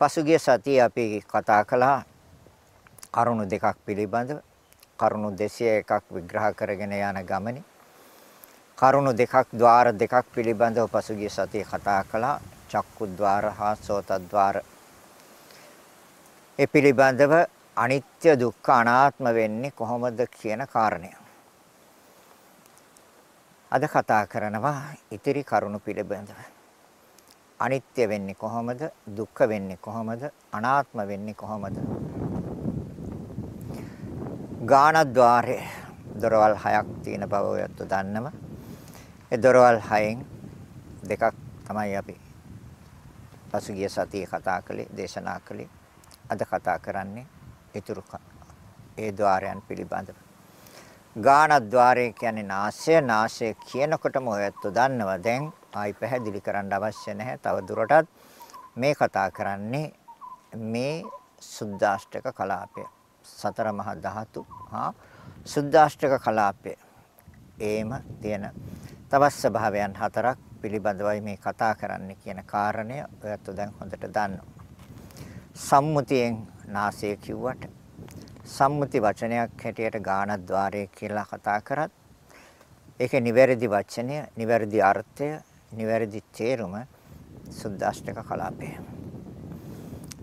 පසුගිය සතියේ අපි කතා කළා කරුණු දෙකක් පිළිබඳව. කරුණු 201ක් විග්‍රහ කරගෙන යන ගමනේ. කරුණු දෙකක් ద్వාර දෙකක් පිළිබඳව පසුගිය සතියේ කතා කළා. චක්කු ద్వාර හා සෝත ద్వාර. ඒ පිළිබඳව අනිත්‍ය දුක්ඛ අනාත්ම වෙන්නේ කොහොමද කියන කාරණය. අද කතා කරනවා ඉතිරි කරුණු පිළිබඳව. අනිත්‍ය වෙන්නේ කොහොමද? දුක්ඛ වෙන්නේ කොහොමද? අනාත්ම වෙන්නේ කොහොමද? ගානද්්වාරේ දොරවල් හයක් තියෙන බව ඔයත් දන්නවා. ඒ දොරවල් හයෙන් දෙකක් තමයි අපි පසුගිය සතියේ කතා කළේ දේශනා කළේ. අද කතා කරන්නේ ඊතුරු ඒ ద్వාරයන් පිළිබඳව. ගානද්්වාරය කියන්නේ නාසය නාසය කියනකොටම ඔයත් දන්නවා. දැන් ආයි පැහැදිලි කරන්න අවශ්‍ය නැහැ. තව දුරටත් මේ කතා කරන්නේ මේ සුද්දාෂ්ටක කලාපය. සතර මහා ධාතු හා සුද්දාෂ්ටක කලාපය. ඒම තියෙන තවත් ස්වභාවයන් හතරක් පිළිබඳවයි මේ කතා කරන්න කියන කාරණය ඔයත් දැන් හොඳට දන්නවා. සම්මුතියෙන් නාසය කිව්වට සම්මුති වචනයක් හැටියට ගානද්්වාරය කියලා කතා කරත් ඒකේ නිවැරදි වචනය, නිවැරදි අර්ථය, නිවැරදි තේරුම සුද්දාෂ්ටක කලාපය.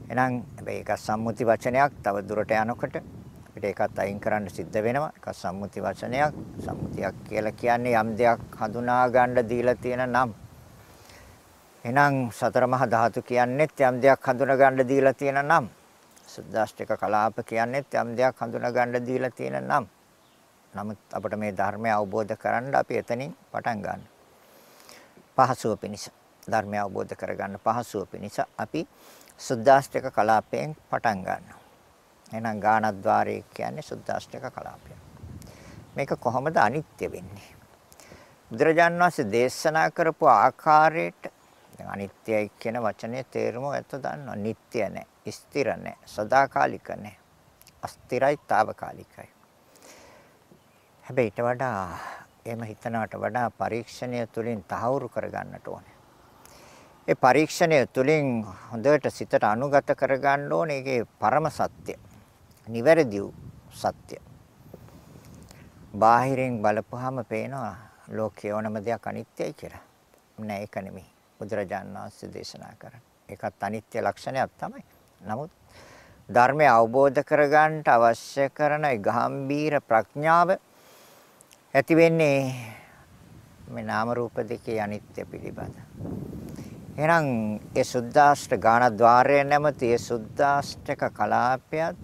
එහෙනම් හැබැයි ඒක සම්මුති වචනයක් තව දුරට යනකොට අපිට ඒකත් අයින් කරන්න සිද්ධ වෙනවා. ඒක සම්මුති වචනයක්. සම්මුතියක් කියලා කියන්නේ යම් දෙයක් හඳුනා ගන්න දීලා තියෙන නම්. එහෙනම් සතර මහා ධාතු කියන්නේත් යම් දෙයක් හඳුනා ගන්න දීලා තියෙන නම්. සුද්දාෂ්ටක කලාප කියන්නේත් යම් දෙයක් හඳුනා ගන්න දීලා තියෙන නම්. නමුත් අපිට මේ ධර්මය අවබෝධ කරගන්න අපි එතනින් පටන් ගන්නවා. පහසුව පිණිස ධර්මය අවබෝධ කරගන්න පහසුව පිණිස අපි සුද්දාස්ඨක කලාපයෙන් පටන් ගන්නවා. එහෙනම් ගානද්්වාරය කියන්නේ සුද්දාස්ඨක කලාපය. මේක කොහොමද අනිත්‍ය වෙන්නේ? බුදුරජාන් වහන්සේ දේශනා කරපු ආකාරයට අනිත්‍යයි කියන වචනේ තේරුම ඇත්ත දන්නවා. නিত্য නැහැ, ස්ථිර නැහැ, සදාකාලික නැහැ. අස්ථිරයි, తాවකාලිකයි. හැබැයි ඊට වඩා එහෙම හිතනවට වඩා පරීක්ෂණය තුලින් තහවුරු කරගන්නට ඕනේ. ඒ පරීක්ෂණය තුලින් හොඳට සිතට අනුගත කරගන්න ඕනේ ඒකේ පරම සත්‍ය. නිවැරදි වූ සත්‍ය. බාහිරින් බලපුවාම පේනවා ලෝකයේ ඕනම දෙයක් අනිත්‍යයි කියලා. නෑ ඒක නෙමෙයි. බුදුරජාණන් වහන්සේ දේශනා කරන්නේ. ඒකත් අනිත්‍ය ලක්ෂණයක් තමයි. නමුත් ධර්මය අවබෝධ කරගන්නට අවශ්‍ය කරන ගාම්භීර ප්‍රඥාව ඇති වෙන්නේ මේ නාම රූප දෙකේ අනිත්‍ය පිළිබඳ. එහෙනම් ඒ සුද්දාෂ්ට ගාන ద్వාරය නැමැති ඒ සුද්දාෂ්ටක කලාපයත්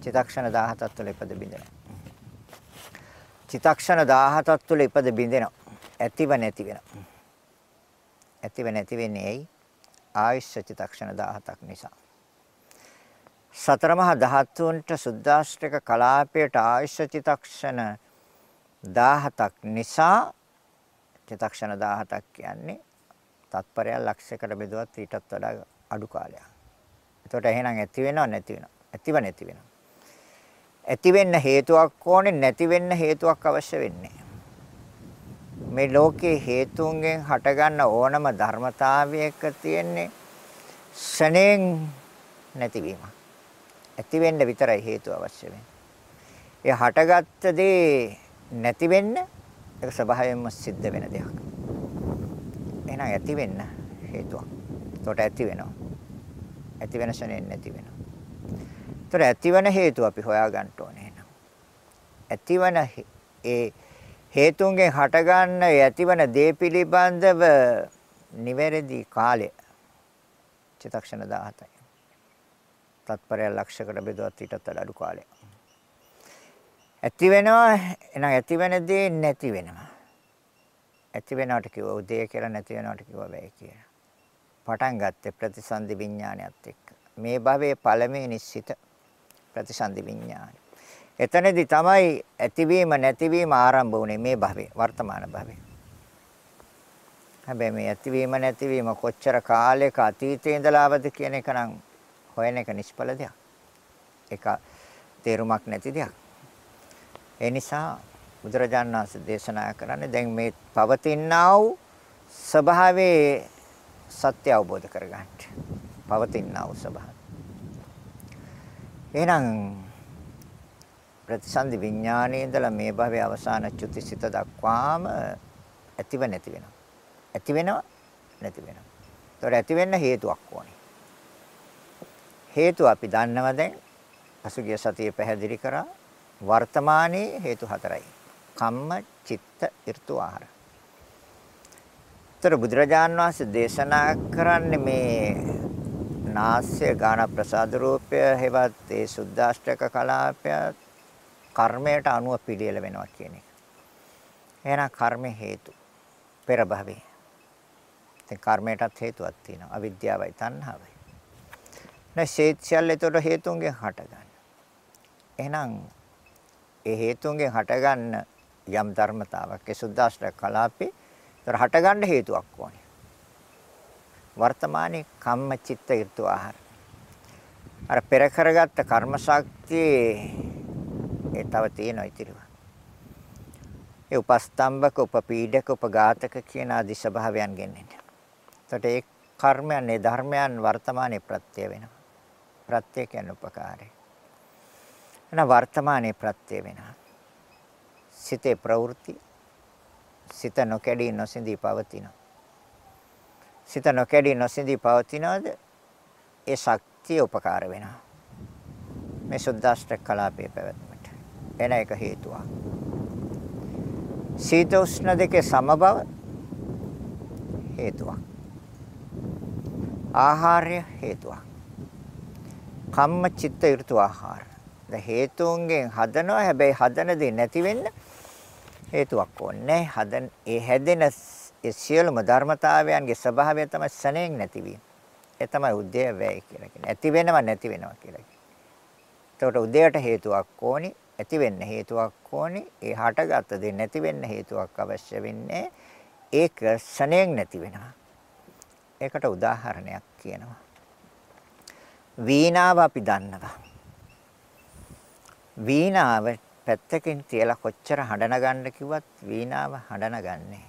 චිතක්ෂණ 17ක් තුළ ඉපද බින්දෙනවා. චිතක්ෂණ 17ක් තුළ ඉපද බින්දෙනවා. ඇතිව නැති වෙනවා. ඇතිව නැති වෙන්නේ ඇයි? ආයුෂ චිතක්ෂණ 17ක් නිසා. සතර මහා ධාතුන්ට සුද්දාෂ්ටක කලාපයට ආයුෂ චිතක්ෂණ 17ක් නිසා චිතක්ෂණ 17ක් කියන්නේ තත්පරයක් ලක්ෂයකට බෙදුවත් ඊටත් වඩා අඩු කාලයක්. එතකොට එහෙනම් ඇති වෙනව නැති වෙනව. ඇතිව නැති වෙනව. ඇති වෙන්න හේතුවක් ඕනේ නැති වෙන්න හේතුවක් අවශ්‍ය වෙන්නේ. මේ ලෝකේ හේතුන්ගෙන් හටගන්න ඕනම ධර්මතාවයක තියෙන්නේ ශණයෙන් නැතිවීම. ඇති වෙන්න විතරයි හේතුව අවශ්‍ය වෙන්නේ. ඒ හටගත්ත දේ නැති වෙන්න ඒක ස්වභාවයෙන්ම සිද්ධ වෙන දෙයක්. එහෙනම් ඇති වෙන්න හේතුවක්. ඒකට ඇති වෙනවා. ඇති වෙන ශණයෙන් නැති වෙනවා. ඒතර ඇතිවන හේතුව අපි හොයාගන්න ඕනේ එහෙනම්. ඇතිවන ඒ හේතුන්ගෙන් හටගන්න ඇතිවන දේ පිළිබඳව නිවැරදි කාලය චිතක්ෂණ 17යි. තත්පරය ලක්ෂයකට බෙදුවත් ඊටත් වඩා අඩු කාලයක්. ඇති වෙනවා එහෙනම් ඇති වෙන දේ නැති වෙනවා. ඇති වෙනවට කිව්ව උදේ කියලා නැති වෙනවට කිව්ව බෑ කියලා. පටන් ගත්තේ ප්‍රතිසන්දි විඥානයත් එක්ක. මේ භවයේ පළමුවෙනි සිත ප්‍රතිසන්දි විඥානය. එතනදී තමයි ඇතිවීම නැතිවීම ආරම්භ වුනේ මේ භවයේ වර්තමාන භවයේ. හැබැයි මේ ඇතිවීම නැතිවීම කොච්චර කාලයක අතීතයේ ඉඳලාවද කියන එක නම් හොයන එක නිෂ්ඵල දෙයක්. ඒක තේරුමක් නැති දෙයක්. ඒ නිසා බුදුරජාණන් වහන්සේ දේශනා කරන්නේ දැන් මේ පවතිනා වූ ස්වභාවයේ සත්‍ය අවබෝධ කරගන්න. පවතිනා වූ ස්වභාවය. එහෙනම් ප්‍රතිසන්දි විඥානයේ ඉඳලා මේ භවයේ අවසාන චුතිසිත දක්වාම ඇතිව නැති වෙනවා. ඇති වෙනවා නැති වෙනවා. ඒතකොට ඇති වෙන්න හේතුවක් ඕනේ. හේතුව අපි දන්නවා දැන් පසුගිය සතියේ පැහැදිලි කරා වර්තමානයේ හේතු හතරයි. කම්ම, චිත්ත, ඍතු, ආහාර. ତර බුදුරජාන් වහන්සේ දේශනා කරන්නේ මේ නාස්‍ය ගාන ප්‍රසාද රූපය හෙවත් ඒ සුද්දාෂ්ටක කලාපය කර්මයට අනුව පිළියෙල වෙනවා කියන එක. එහෙනම් කර්ම හේතු පෙර භවයේ. ඉතින් කර්මයටත් හේතුවක් තියෙනවා. අවිද්‍යාවයි තණ්හාවයි. නැසෙත් සියල්ල ඒතර හේතුන්ගෙන් හටගන්න. එහෙනම් ඒ හේතුන්ගෙන් හටගන්න යම් ධර්මතාවක් ඒ සුද්දාෂ්ටක කලාපේ ඒතර හටගන්න හේතුවක් ඕනේ. වර්තමානයේ කම්ම චිත්ත ඍතු ආහාර. අර පෙර කරගත්ත කර්ම ශක්තිය ඒ තව තියෙනවා ඉතිරිව. ඒ උපස්තම්භක උපපීඩක උපඝාතක කියන ආදි ස්වභාවයන් ගෙන්නේ. එතකොට ඒ කර්මයන් ඒ ධර්මයන් වර්තමානයේ ප්‍රත්‍ය වෙනවා. ප්‍රත්‍ය කියන්නේ උපකාරය. එන වර්තමානයේ ප්‍රත්‍ය වෙනවා. සිතේ ප්‍රවෘත්ති සිත නොකැඩී නොසිඳී පවතිනවා. සිත නොකැඩී නොසිඳී පවතිනවද? ඒ ශක්තිය උපකාර වෙනවා. මේ සුද්දාෂ්ටක කලාපයේ පැවැත්මට. එන එක හේතුවක්. සීත උෂ්ණ දෙකේ සමබව හේතුවක්. ආහාරය හේතුවක්. කම්ම චිත්ත ඍතු ආහාර. ද හේතුන්ගෙන් හදනවා හැබැයි හදන දේ නැති වෙන්න හේතුවක් ඕනේ. හදන ඒ හැදෙන ඒ සියලුම ධර්මතාවයන්ගේ ස්වභාවය තමයි සණයෙන් නැතිවීම. ඒ තමයි උදේ වැය කියලා කියන්නේ. ඇති වෙනව නැති වෙනවා කියලා කියන්නේ. එතකොට උදේට හේතුවක් ඕනි, ඇති වෙන්න හේතුවක් ඕනි, ඒ හටගත්ත දේ නැති වෙන්න හේතුවක් අවශ්‍ය වෙන්නේ. ඒක සණයෙන් නැති වෙනවා. ඒකට උදාහරණයක් කියනවා. වීණාව අපි දන්නවා. වීණාව පැත්තකින් තියලා කොච්චර හඬන ගන්න කිව්වත් වීණාව හඬන ගන්නෑ.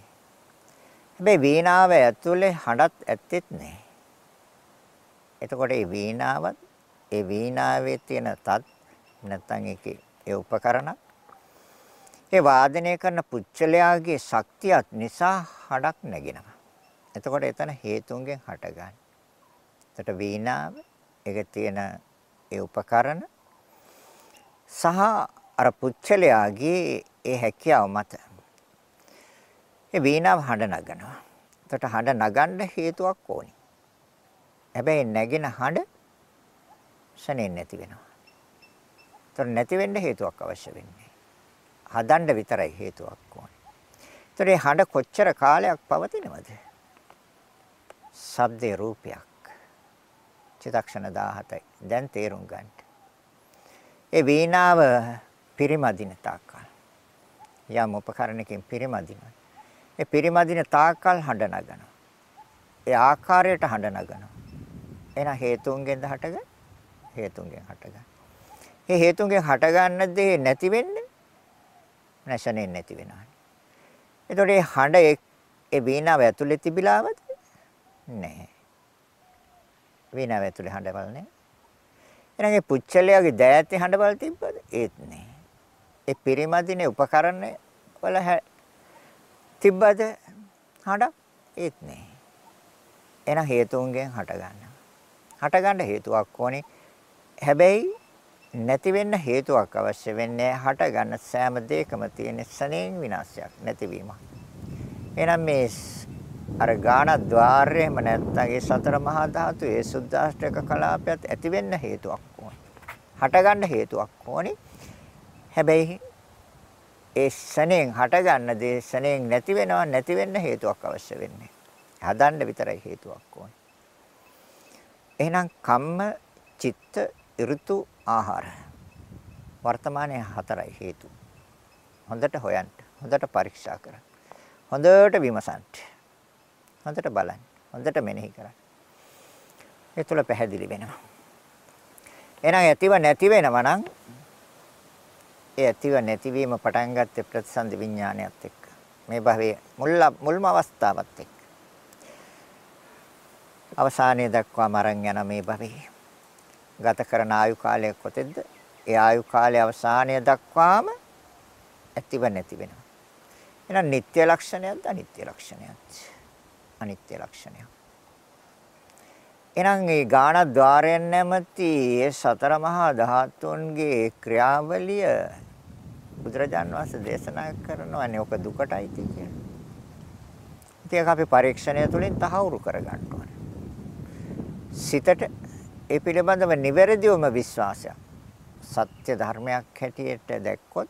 හැබැයි වීණාව ඇතුලේ හඬත් ඇත්තෙත් නැහැ. එතකොට මේ වීණාවත් ඒ වීණාවේ තියෙන තත් නැත්නම් ඒකේ ඒ උපකරණ ඒ වාදනය කරන පුච්චලයාගේ ශක්තියත් නිසා හඩක් නැගෙනවා. එතකොට එතන හේතුන්ගෙන් හටගන්නේ. එතකොට වීණාව ඒක තියෙන ඒ උපකරණ සහ අර පුච්චලයාගේ ඒ හැකියාව මත ඒ වීණාව හඬ නගනවා. එතකොට හඬ නගන්න හේතුවක් ඕනි. හැබැයි නැගෙන හඬ ශනේ නැති වෙනවා. එතකොට නැති වෙන්න හේතුවක් අවශ්‍ය වෙන්නේ. හදන්න විතරයි හේතුවක් ඕනි. එතකොට මේ හඬ කොච්චර කාලයක් පවතිනවද? ශබ්දේ රූපයක්. චිතක්ෂණ 17යි. දැන් තේරුම් ගන්න. ඒ වීණාව පිරිමදින තාක්කල් යම් උපකරණකින් පිරිමදිනවා. ඒ පිරිමදින තාක්කල් හඬ නගනවා. ඒ ආකාරයට හඬ නගනවා. එහෙනම් හේතුන්ගෙන්ද හටගන්නේ? හේතුන්ගෙන් හටගන්නේ. මේ හේතුන්ගෙන් හටගන්න දේ නැති වෙන්නේ නැශනේ නැති වෙනවා. එතකොට මේ හඬ ඒ වීණාව ඇතුලේ තිබිලාවද? නැහැ. වීණාව ඇතුලේ හඬවල් නැහැ. එහෙනම් ඒ පුච්චලයාගේ දෑතේ හඬවල් තිබ්බද? ඒත් නැහැ. ඒ පිරිමදිනේ උපකරණ වල තිබ්බද හඬ? ඒත් නෑ. එහෙනම් හේතුන්ගෙන් හට ගන්නවා. හට ගන්න හේතුවක් ඕනේ. හැබැයි නැති වෙන්න හේතුවක් අවශ්‍ය වෙන්නේ හට ගන්න සෑම දෙයකම තියෙන සණයෙන් විනාශයක් නැතිවීම. එහෙනම් මේ අර ගාන ద్వාරයේම නැත්තම් ඒ සතර මහා ධාතු ඒ සුද්දාෂ්ටක කලාපයත් ඇති වෙන්න හේතුවක් ඕනේ. හට ගන්න හේතුවක් ඕනේ. හැබැයි ඒ ශණයෙන් හටගන්න දේ ශණයෙන් නැති වෙනවා නැති වෙන්න හේතුවක් අවශ්‍ය වෙන්නේ. හදන්න විතරයි හේතුවක් ඕනේ. එහෙනම් කම්ම, චිත්ත, ඍතු, ආහාර. වර්තමානයේ හතරයි හේතු. හොඳට හොයන්න. හොඳට පරීක්ෂා කරන්න. හොඳට විමසන්න. හොඳට බලන්න. හොඳට මෙනෙහි කරන්න. ඒ තුල පැහැදිලි වෙනවා. එහෙනම් ඇතිව නැති වෙනවා නම් ඒ ඇතිව නැතිවීම පටන් ගත්තේ ප්‍රතිසන්දි විඥානයත් එක්ක. මේ භවයේ මුල් මුල්ම අවස්ථාවත් එක්ක. අවසානයේ දක්වා මරණ යන මේ භවයේ ගත කරන ආයු කාලය කොතෙක්ද? ඒ ආයු කාලයේ අවසානය දක්වාම ඇතිව නැති වෙනවා. එහෙනම් නিত্য ලක්ෂණයක්ද අනිත්‍ය ලක්ෂණයක්ද? අනිත්‍ය ලක්ෂණයක්. එහෙනම් මේ ගානද්්වාරයෙන් නැමැති ඒ සතර මහා ධාතුන්ගේ ක්‍රියාවලිය බුදුරජාන් වහන්සේ දේශනා කරනවානේ ඔක දුකටයි කියලා. ඒක අපි පරීක්ෂණය තුළින් තහවුරු කරගන්න ඕනේ. සිතට ඒ පිළිබඳව නිවැරදිවම විශ්වාසයක් සත්‍ය ධර්මයක් හැටියට දැක්කොත්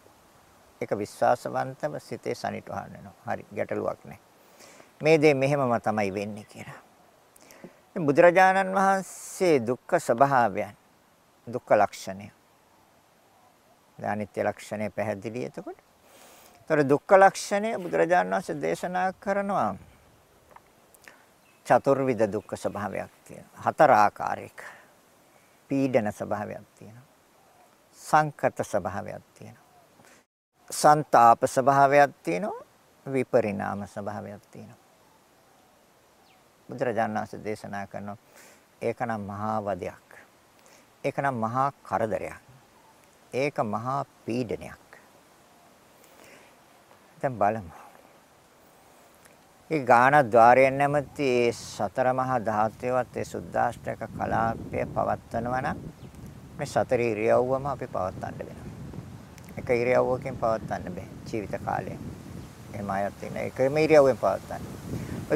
ඒක විශ්වාසවන්තව සිතේ සනිටුහන් වෙනවා. හරි ගැටලුවක් නැහැ. මේ දේ මෙහෙමම තමයි වෙන්නේ කියලා. බුදුරජාණන් වහන්සේ දුක්ඛ ස්වභාවයන් දුක්ඛ ලක්ෂණය. අනිත්‍ය ලක්ෂණය පැහැදිලි එතකොට. ඒතර දුක්ඛ ලක්ෂණය බුදුරජාණන් වහන්සේ දේශනා කරනවා චතුර්විධ දුක්ඛ ස්වභාවයක් තියෙනවා. හතර ආකාරයක පීඩන ස්වභාවයක් තියෙනවා. සංකත ස්වභාවයක් තියෙනවා. සන්තාප ස්වභාවයක් තියෙනවා. විපරිණාම ස්වභාවයක් තියෙනවා. බුදුරජාණන් වහන්සේ දේශනා කරනවා ඒකනම් මහා වදයක්. ඒකනම් මහා කරදරයක්. ඒක මහා පීඩනයක්. දැන් බලමු. ඒ ගාන ద్వාරයෙන් නැමැති සතර මහා ධාතුවත් ඒ සුද්දාෂ්ටක කලාපය පවත්වනවා නම් මේ සතර ඉරියව්වම අපි පවත්වන්න වෙනවා. එක ඉරියව්වකින් පවත්වන්න බෑ ජීවිත කාලය. එහෙම අයත් ඉන්න එකම ඉරියව්වෙන් පවත්වන්න.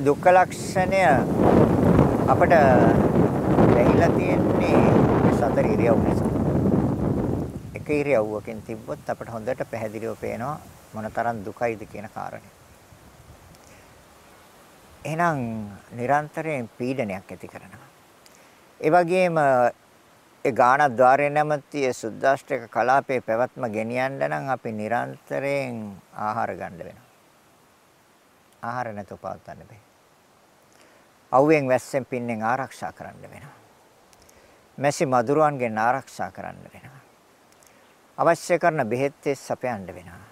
දුක්ඛ ලක්ෂණය අපට ලැබිලා තියෙන්නේ සතර ඉරියව් නිසා. එක ඉරියව්වකින් තිබ්බොත් අපට හොඳට පැහැදිලිව පේනවා මොනතරම් දුකයිද කියන කාරණේ. එහෙනම් නිරන්තරයෙන් පීඩනයක් ඇති කරනවා. ඒ වගේම ඒ ගාන ద్వාරය නැමැති සුද්දාෂ්ටක කලාපේ පැවැත්ම ගෙනියන්න නම් අපි නිරන්තරයෙන් ආහාර ගන්න වෙනවා. ආහාර නැතුව පවත්වන්න බෑ. අවුවෙන් වැස්සෙන් පින්නෙන් ආරක්ෂා කරන්න වෙනවා. මැසි මදුරුවන්ගෙන් ආරක්ෂා කරන්න වෙනවා. අවශ්‍ය කරන බෙහෙත් සපයන්න වෙනවා.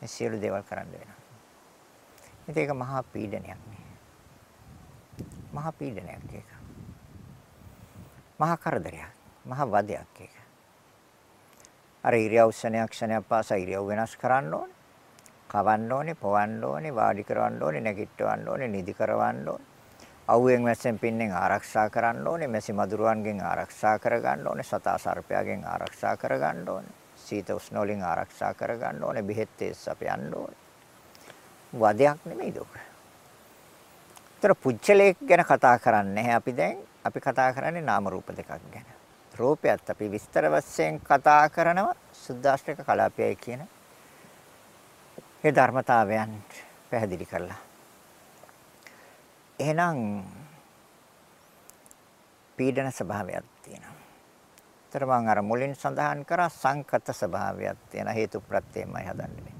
මේ සියලු දේවල් කරන්න වෙනවා. ඉතින් ඒක මහා පීඩනයක් නේ. මහා පීඩනයක් ඒක. මහා කරදරයක්. මහා වදයක් ඒක. අර ඉරියව් ක්ෂණයක් ක්ෂණයක් පාසා ඉරියව් වෙනස් කරන්න ඕනේ. කවන්න ඕනේ, පොවන්න ඕනේ, වාඩි කරවන්න ඕනේ, නැගිටවන්න ඕනේ, නිදි කරවන්න ඕනේ. අවුවෙන් වැස්සෙන් පින්නෙන් ආරක්ෂා කරන්න ඕනේ, මැසි මදුරුවන්ගෙන් ආරක්ෂා කරගන්න ඕනේ, සතා සර්පයාගෙන් ආරක්ෂා කරගන්න ඕනේ, සීත උෂ්ණ වලින් ආරක්ෂා කරගන්න ඕනේ, බෙහෙත් තේස් අපයන්න ඕනේ. වදයක් නෙමෙයි දුක. ତර පුච්චලයක් ගැන කතා කරන්නේ නැහැ අපි දැන්. අපි කතා කරන්නේ නාම රූප දෙකක් ගැන. රූපයත් අපි විස්තර වශයෙන් කතා කරනවා සුද්දාෂ්ටක කලාපයයි කියන ඒ ධර්මතාවයන් පැහැදිලි කරලා. එහෙනම් පීඩන ස්වභාවයක් තියෙනවා. ତර මම අර මුලින් සඳහන් කරා සංකත ස්වභාවයක් තියෙන හේතු ප්‍රත්‍යයමයි හදන්නේ.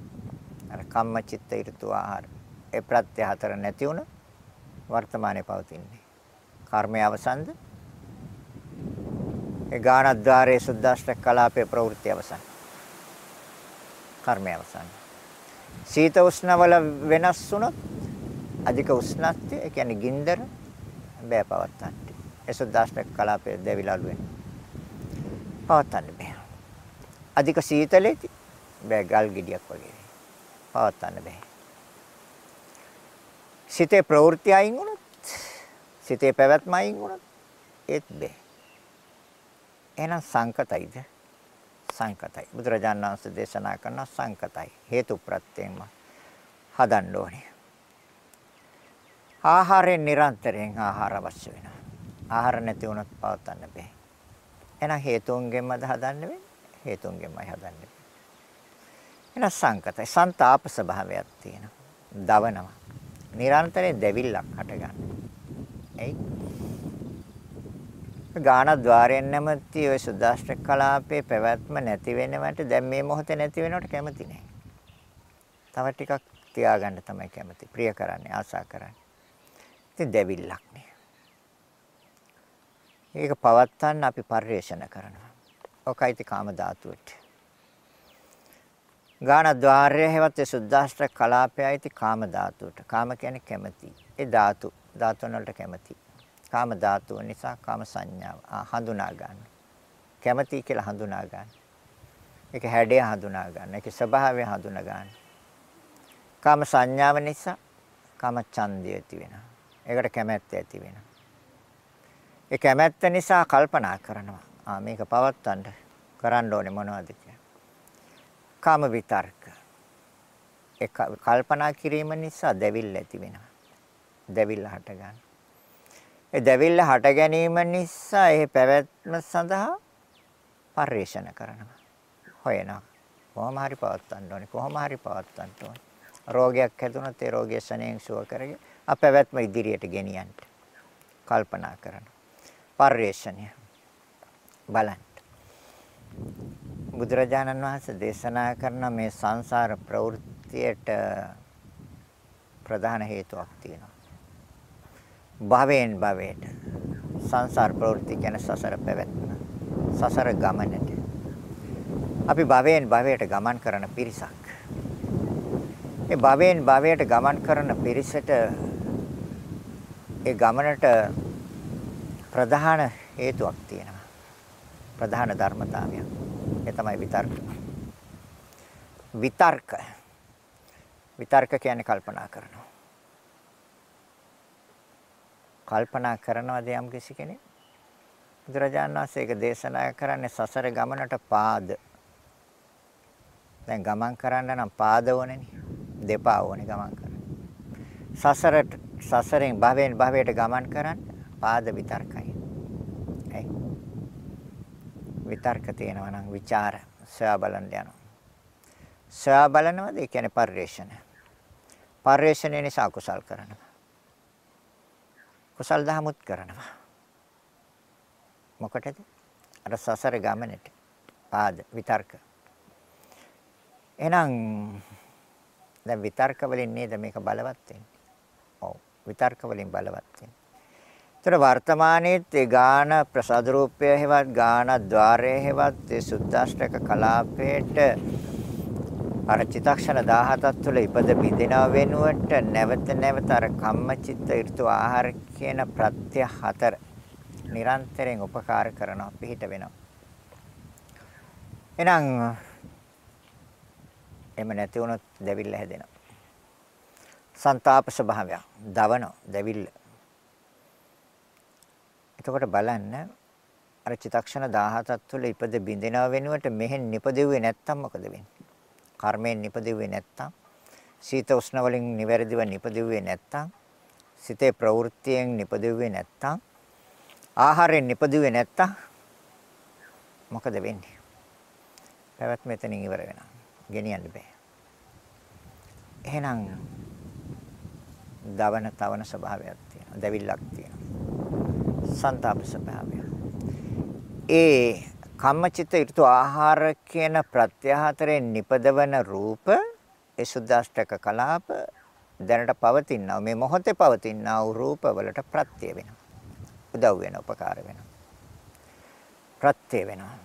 අර කම්ම චිත්ත ඍතු ආහාර. ඒ ප්‍රත්‍ය හතර නැති වුණ වර්තමානයේ පවතින්නේ. කර්මය අවසන්ද? ඒ ගානද්්වාරයේ සුද්දාෂ්ටක කලාපේ ප්‍රවෘත්ති අවසන්. කර්මය අවසන්. සීත උෂ්ණ වල වෙනස් වුණොත් අධික උෂ්ණත්වය ඒ කියන්නේ ගින්දර බෑ පවත්තන්න. ඒ සුද්දාෂ්ටක කලාපය දෙවිලලු වෙන. පවත්තන්න බෑ. අධික සීතලෙති බෑ ගල් ගෙඩියක් වගේ. පවත්තන්න බෑ. සිතේ ප්‍රවෘත්ති අයින් වුණොත් සිතේ පැවැත්ම අයින් වුණොත් ඒත් බෑ. එහෙනම් සංකතයිද? සංකතයි. බුදුරජාණන් වහන්සේ දේශනා කරන සංකතයි. හේතු ප්‍රත්‍යයෙන්ම හදන්න ඕනේ. ආහාරයෙන් නිරන්තරයෙන් ආහාර අවශ්‍ය වෙනවා. ආහාර නැති වුණොත් පවත්වන්න බෑ. එහෙනම් හේතුන්ගෙන්මද හදන්න වෙන්නේ? හේතුන්ගෙන්මයි හදන්න වෙන්නේ. එහෙනම් සංකතයි. සංతాප ස්වභාවයක් තියෙනවා. දවනවා. නිරන්තරයෙන් දෙවිල්ලක් හටගන්නවා. එයි ගානද්්වාරයෙන් නැමැති ওই සුද්දාෂ්ට කලාපයේ පැවැත්ම නැති වෙනවට දැන් මේ මොහොතේ නැති වෙනවට කැමති නැහැ. තව ටිකක් තියාගන්න තමයි කැමති. ප්‍රිය කරන්නේ, ආසා කරන්නේ. ඉතින් දෙවිල්ලක් නේ. ඒක පවත්තන්න අපි පරිශ්‍රණ කරනවා. ඔකයිති කාම ධාතුවට. ගානද්වාරය හැවත් සුද්දාෂ්ට කලාපයයිති කාම ධාතුවට. කාම කියන්නේ කැමති. ඒ ධාතු ධාතුන් වලට කැමති. කාම ධාතුව නිසා කාම සංඥාව හඳුනා ගන්න. කැමැති කියලා හඳුනා ගන්න. ඒක හැඩය හඳුනා ගන්න. ඒකේ ස්වභාවය හඳුනා ගන්න. කාම සංඥාව නිසා කාම ඡන්දය ඇති වෙනවා. ඒකට කැමැත්ත ඇති වෙනවා. ඒ කැමැත්ත නිසා කල්පනා කරනවා. ආ මේක පවත්තන්න කරන්න ඕනේ මොනවද කියලා. කාම විතර්ක. ඒ කල්පනා කිරීම නිසා දැවිල්ල ඇති වෙනවා. දැවිල්ල හට ගන්න. ඒ දැවිල්ල හට ගැනීම නිසා ඒ පැවැත්ම සඳහා පරිේශන කරනවා. හොයනවා. කොහොම හරි පවත්තන්න ඕනේ. කොහොම හරි පවත්තන්න ඕනේ. රෝගයක් හැදුනොත් ඒ රෝගය සනේන් සුව කරගෙන අපැවැත්ම ඉදිරියට ගෙනියන්න. කල්පනා කරනවා. පරිේශණය බලන්න. බුදුරජාණන් වහන්සේ දේශනා කරන මේ සංසාර ප්‍රවෘත්තියට ප්‍රධාන හේතුවක් තියෙනවා. භවයෙන් භවයට සංසාර ප්‍රවෘත්ති කියන්නේ සසර පැවැත්ම. සසර ගමනට. අපි භවයෙන් භවයට ගමන් කරන පිරිසක්. ඒ භවයෙන් භවයට ගමන් කරන පිරිසට ඒ ගමනට ප්‍රධාන හේතුවක් තියෙනවා. ප්‍රධාන ධර්මතාවයක්. ඒ තමයි විතර්ක. විතර්ක. විතර්ක කියන්නේ කල්පනා කරනවා. කල්පනා කරනවාද යම් කිසි කෙනෙක්? බුදුරජාණන් වහන්සේ ඒක දේශනා කරන්නේ සසර ගමනට පාද. දැන් ගමන් කරන්න නම් පාද ඕනේනේ. දෙපා ඕනේ ගමන් කරන්න. සසරට සසරෙන් භවයෙන් භවයට ගමන් කරන්න පාද විතර්කයි. ඇයි? විතර්ක තියෙනවා නම් ਵਿਚාර සොයා බලන්න යනවා. සොයා බලනවාද? ඒ කියන්නේ පරිේශන. පරිේශන නිසා කුසල් කරනවා. කුසල් දහමුත් කරනවා. මොකටද? අර සසර ගමනට පාද විතර්ක. එහෙනම් දැන් විතර්ක වලින් නේද මේක බලවත් වෙන්නේ. ඔව් විතර්ක වලින් බලවත් වෙන්නේ. ඒතර වර්තමානයේත් ඒ ගාන ප්‍රසාද රූපය හේවත් ගාන ద్వාරය හේවත් ඒ සුද්දාෂ්ටක කලාපයට අර චිතක්ෂණ 17ක් තුළ ඉපද බිඳිනව වෙනුවට නැවත නැවත අර කම්මචිත්ත ඍතු ආහාර කියන ප්‍රත්‍ය හතර නිරන්තරයෙන් උපකාර කරනවා පිහිට වෙනවා. එහෙනම් එහෙම නැති වුණොත් දැවිල්ල හැදෙනවා. ਸੰతాප ස්වභාවය දවන දැවිල්ල. එතකොට බලන්න අර චිතක්ෂණ 17ක් තුළ ඉපද බින්දෙනව වෙනුවට මෙහෙන් නිපදෙව්වේ නැත්තම් මොකද වෙන්නේ? කර්මයෙන් නිපදෙව්වේ නැත්තම් සීත උෂ්ණ වලින් නිවැරදිව නිපදෙව්වේ නැත්තම් සිතේ ප්‍රවෘත්තියෙන් නිපදෙව්වේ නැත්තම් ආහාරයෙන් නිපදුවේ නැත්තම් මොකද වෙන්නේ? පැවැත්ම එතනින් ඉවර වෙනවා. ගෙනියන්න බෑ. එහෙනම් දවන තවන ස්වභාවයක් තියෙනවා. දැවිල්ලක් තියෙනවා. ਸੰతాප ස්වභාවය. ඒ කම්මචිත්ත ඍතු ආහාර කියන ප්‍රත්‍යහතරෙන් නිපදවන රූප ඒ සුද්දාෂ්ටක කලාප දැනට පවතිනවා. මේ මොහොතේ පවතිනා වූ රූප වලට ප්‍රත්‍ය වෙනවා. උදව් වෙන උපකාර වෙනවා. ප්‍රත්‍ය වෙනවා.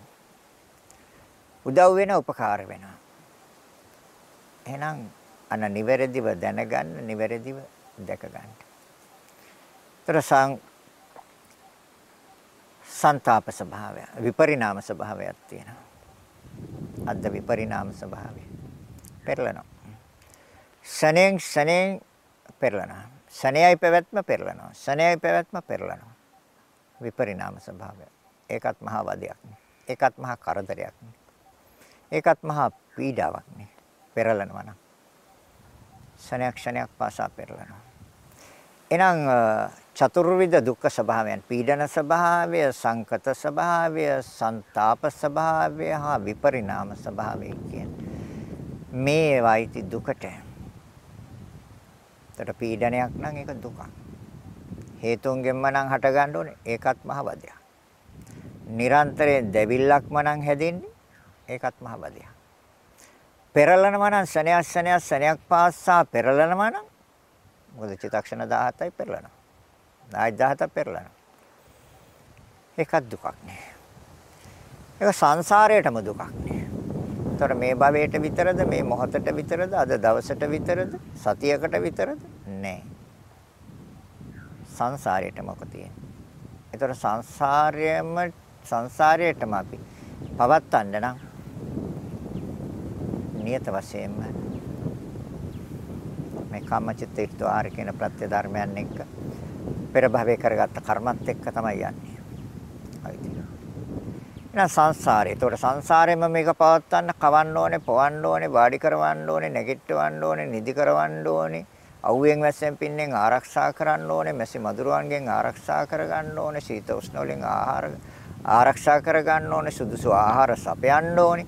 උදව් වෙන උපකාර වෙනවා. එහෙනම් අන නිවැරදිව දැනගන්න නිවැරදිව දැක ගන්න. ତර සං සංతాප ස්වභාවය විපරිණාම ස්වභාවයක් තියෙනවා. අද්ද විපරිණාම ස්වභාවය. පෙරලනවා. ශණෙන් ශණෙන් පෙරලනවා. ශණයයි පැවැත්ම පෙරලනවා. ශණයයි පැවැත්ම පෙරලනවා. විපරිණාම ස්වභාවය. ඒකත් මහා වදයක්. ඒකත් මහා කරදරයක්. ඒකත් මහා පීඩාවක් නේ. පෙරලනවා නම්. ක්ෂණයක් ක්ෂණයක් පාසා පෙරලනවා. එහෙනම් චතුර්විධ දුක්ඛ ස්වභාවයන් පීඩන ස්වභාවය, සංකත ස්වභාවය, ਸੰతాප ස්වභාවය හා විපරිණාම ස්වභාවය කියන්නේ මේ වයිති දුකට. ඒතට පීඩනයක් නම් ඒක දුකක්. හේතුන්ගෙන්ම නම් හට ගන්න ඕනේ. ඒකත් මහ බදයක්. නිරන්තරයෙන් දැවිල්ලක්ම නම් හැදෙන්නේ. ඒකත් මහ බදයක්. පෙරලනවා නම් ශනයක් ශනයක් ශනයක් පාස්සා පෙරලනවා නම් මොකද චිත්තක්ෂණ 17යි පෙරලනවා. 17 පෙරලනවා. ඒකත් දුකක් නේ. ඒක සංසාරයටම දුකක් නේ. ඒතර මේ භවයට විතරද මේ මොහොතට විතරද අද දවසට විතරද සතියකට විතරද නෑ. සංසාරයට මොකද තියෙන්නේ? ඒතර සංසාරයේම සංසාරයේටම අපි පවත්තන්න නම් නියත වශයෙන්ම මේ කම්මචිත්ත ඊර්තවාර කියන ප්‍රත්‍ය ධර්මයන් එක්ක පෙර භවයේ කරගත්ත කර්මත් එක්ක තමයි යන්නේ. අයිතිය. එහෙනම් සංසාරේ. ඒතකොට සංසාරෙම මේක පවත්වන්න කවන්න ඕනේ, පොවන්න ඕනේ, වාඩි කරවන්න ඕනේ, නැගිටවන්න ඕනේ, නිදි කරවන්න ඕනේ. අවුවෙන් වැස්සෙන් පින්නෙන් ආරක්ෂා කරන්න ඕනේ, මැසි මදුරුවන්ගෙන් ආරක්ෂා කරගන්න ඕනේ, සීත උෂ්ණ වලින් ආහාර ආරක්ෂා කරගන්න ඕනේ, සුදුසු ආහාර සපයන්න ඕනේ.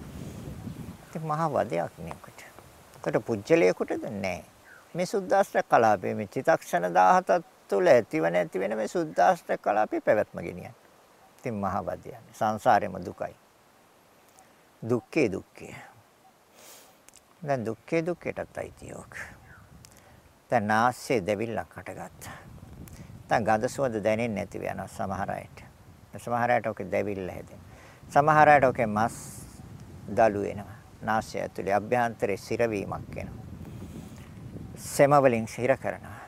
ඉතින් මහා වදයක් නේකට. ඒකට පුජ්‍යලයකටද නැහැ. මේ සුද්දාස්ත්‍ර කලාපයේ මේ චිතක්ෂණ 17ක් තුළ ඇතිව නැති වෙන මේ සුද්දාස්ත්‍ර කලාපේ පැවැත්ම ගෙනියන්නේ. ඉතින් මහා වදයන්නේ. සංසාරෙම දුකයි. දුක්ඛේ දුක්ඛේ. දැන් දුක්ඛේ දුක්ඛයටත් අයිතියෝක. දැන් නාස්සේ දෙවිල්ලක් හටගත්තා. දැන් ගඳ සුවඳ දැනෙන්නේ නැති වෙනවා සමහර අයට. සමහර අයට ඔකේ දෙවිල්ල හැදෙන. සමහර අයට ඔකේ මස් දලු වෙනවා. නාසය ඇතුලේ අභ්‍යන්තරේ සිරවීමක් වෙනවා. සෙම වලින් සිර කරනවා.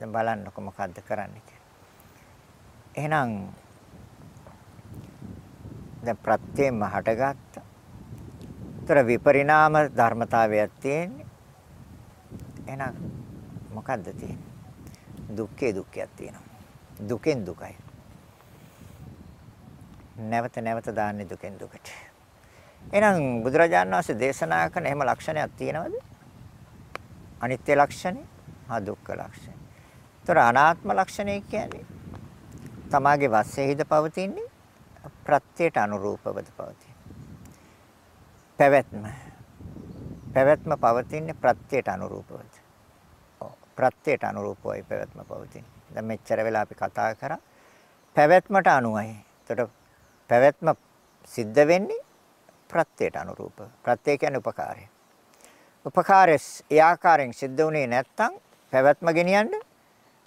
දැන් බලන්නකො මොකද්ද කරන්නේ කියලා. එහෙනම් දැන් ප්‍රත්‍යයෙන්ම හටගත්ත. ତර විපරිණාම ධර්මතාවයක් තියෙන්නේ. එහෙනම් මොකද්ද තියෙන්නේ? දුක්ඛේ දුක්ඛයක් තියෙනවා. දුකෙන් දුකයි. නැවත නැවත දාන්නේ දුකෙන් දුකට. එහෙනම් බුදුරජාණන් වහන්සේ දේශනා කරන එහෙම ලක්ෂණයක් තියෙනවද? අනිත්‍ය ලක්ෂණය, හා දුක්ඛ ලක්ෂණය. ඒතර අනාත්ම ලක්ෂණය කියන්නේ තමාගේ වශයෙන්ද පවතින්නේ ප්‍රත්‍යයට අනුරූපවද පවතින. පැවැත්ම. පැවැත්ම පවතින්නේ ප්‍රත්‍යයට අනුරූපවද. ඔව් ප්‍රත්‍යයට අනුරූපවයි පැවැත්ම පවතින්නේ. දැන් මෙච්චර වෙලා අපි කතා කරා පැවැත්මට අනුවයි. එතකොට පැවැත්ම සිද්ධ වෙන්නේ ප්‍රත්‍යයට අනුරූපව. ප්‍රත්‍ය කියන්නේ උපකාරය. උපකාරස් ඒ ආකාරයෙන් සිද්ධ වුණේ නැත්නම් පැවැත්ම ගෙනියන්න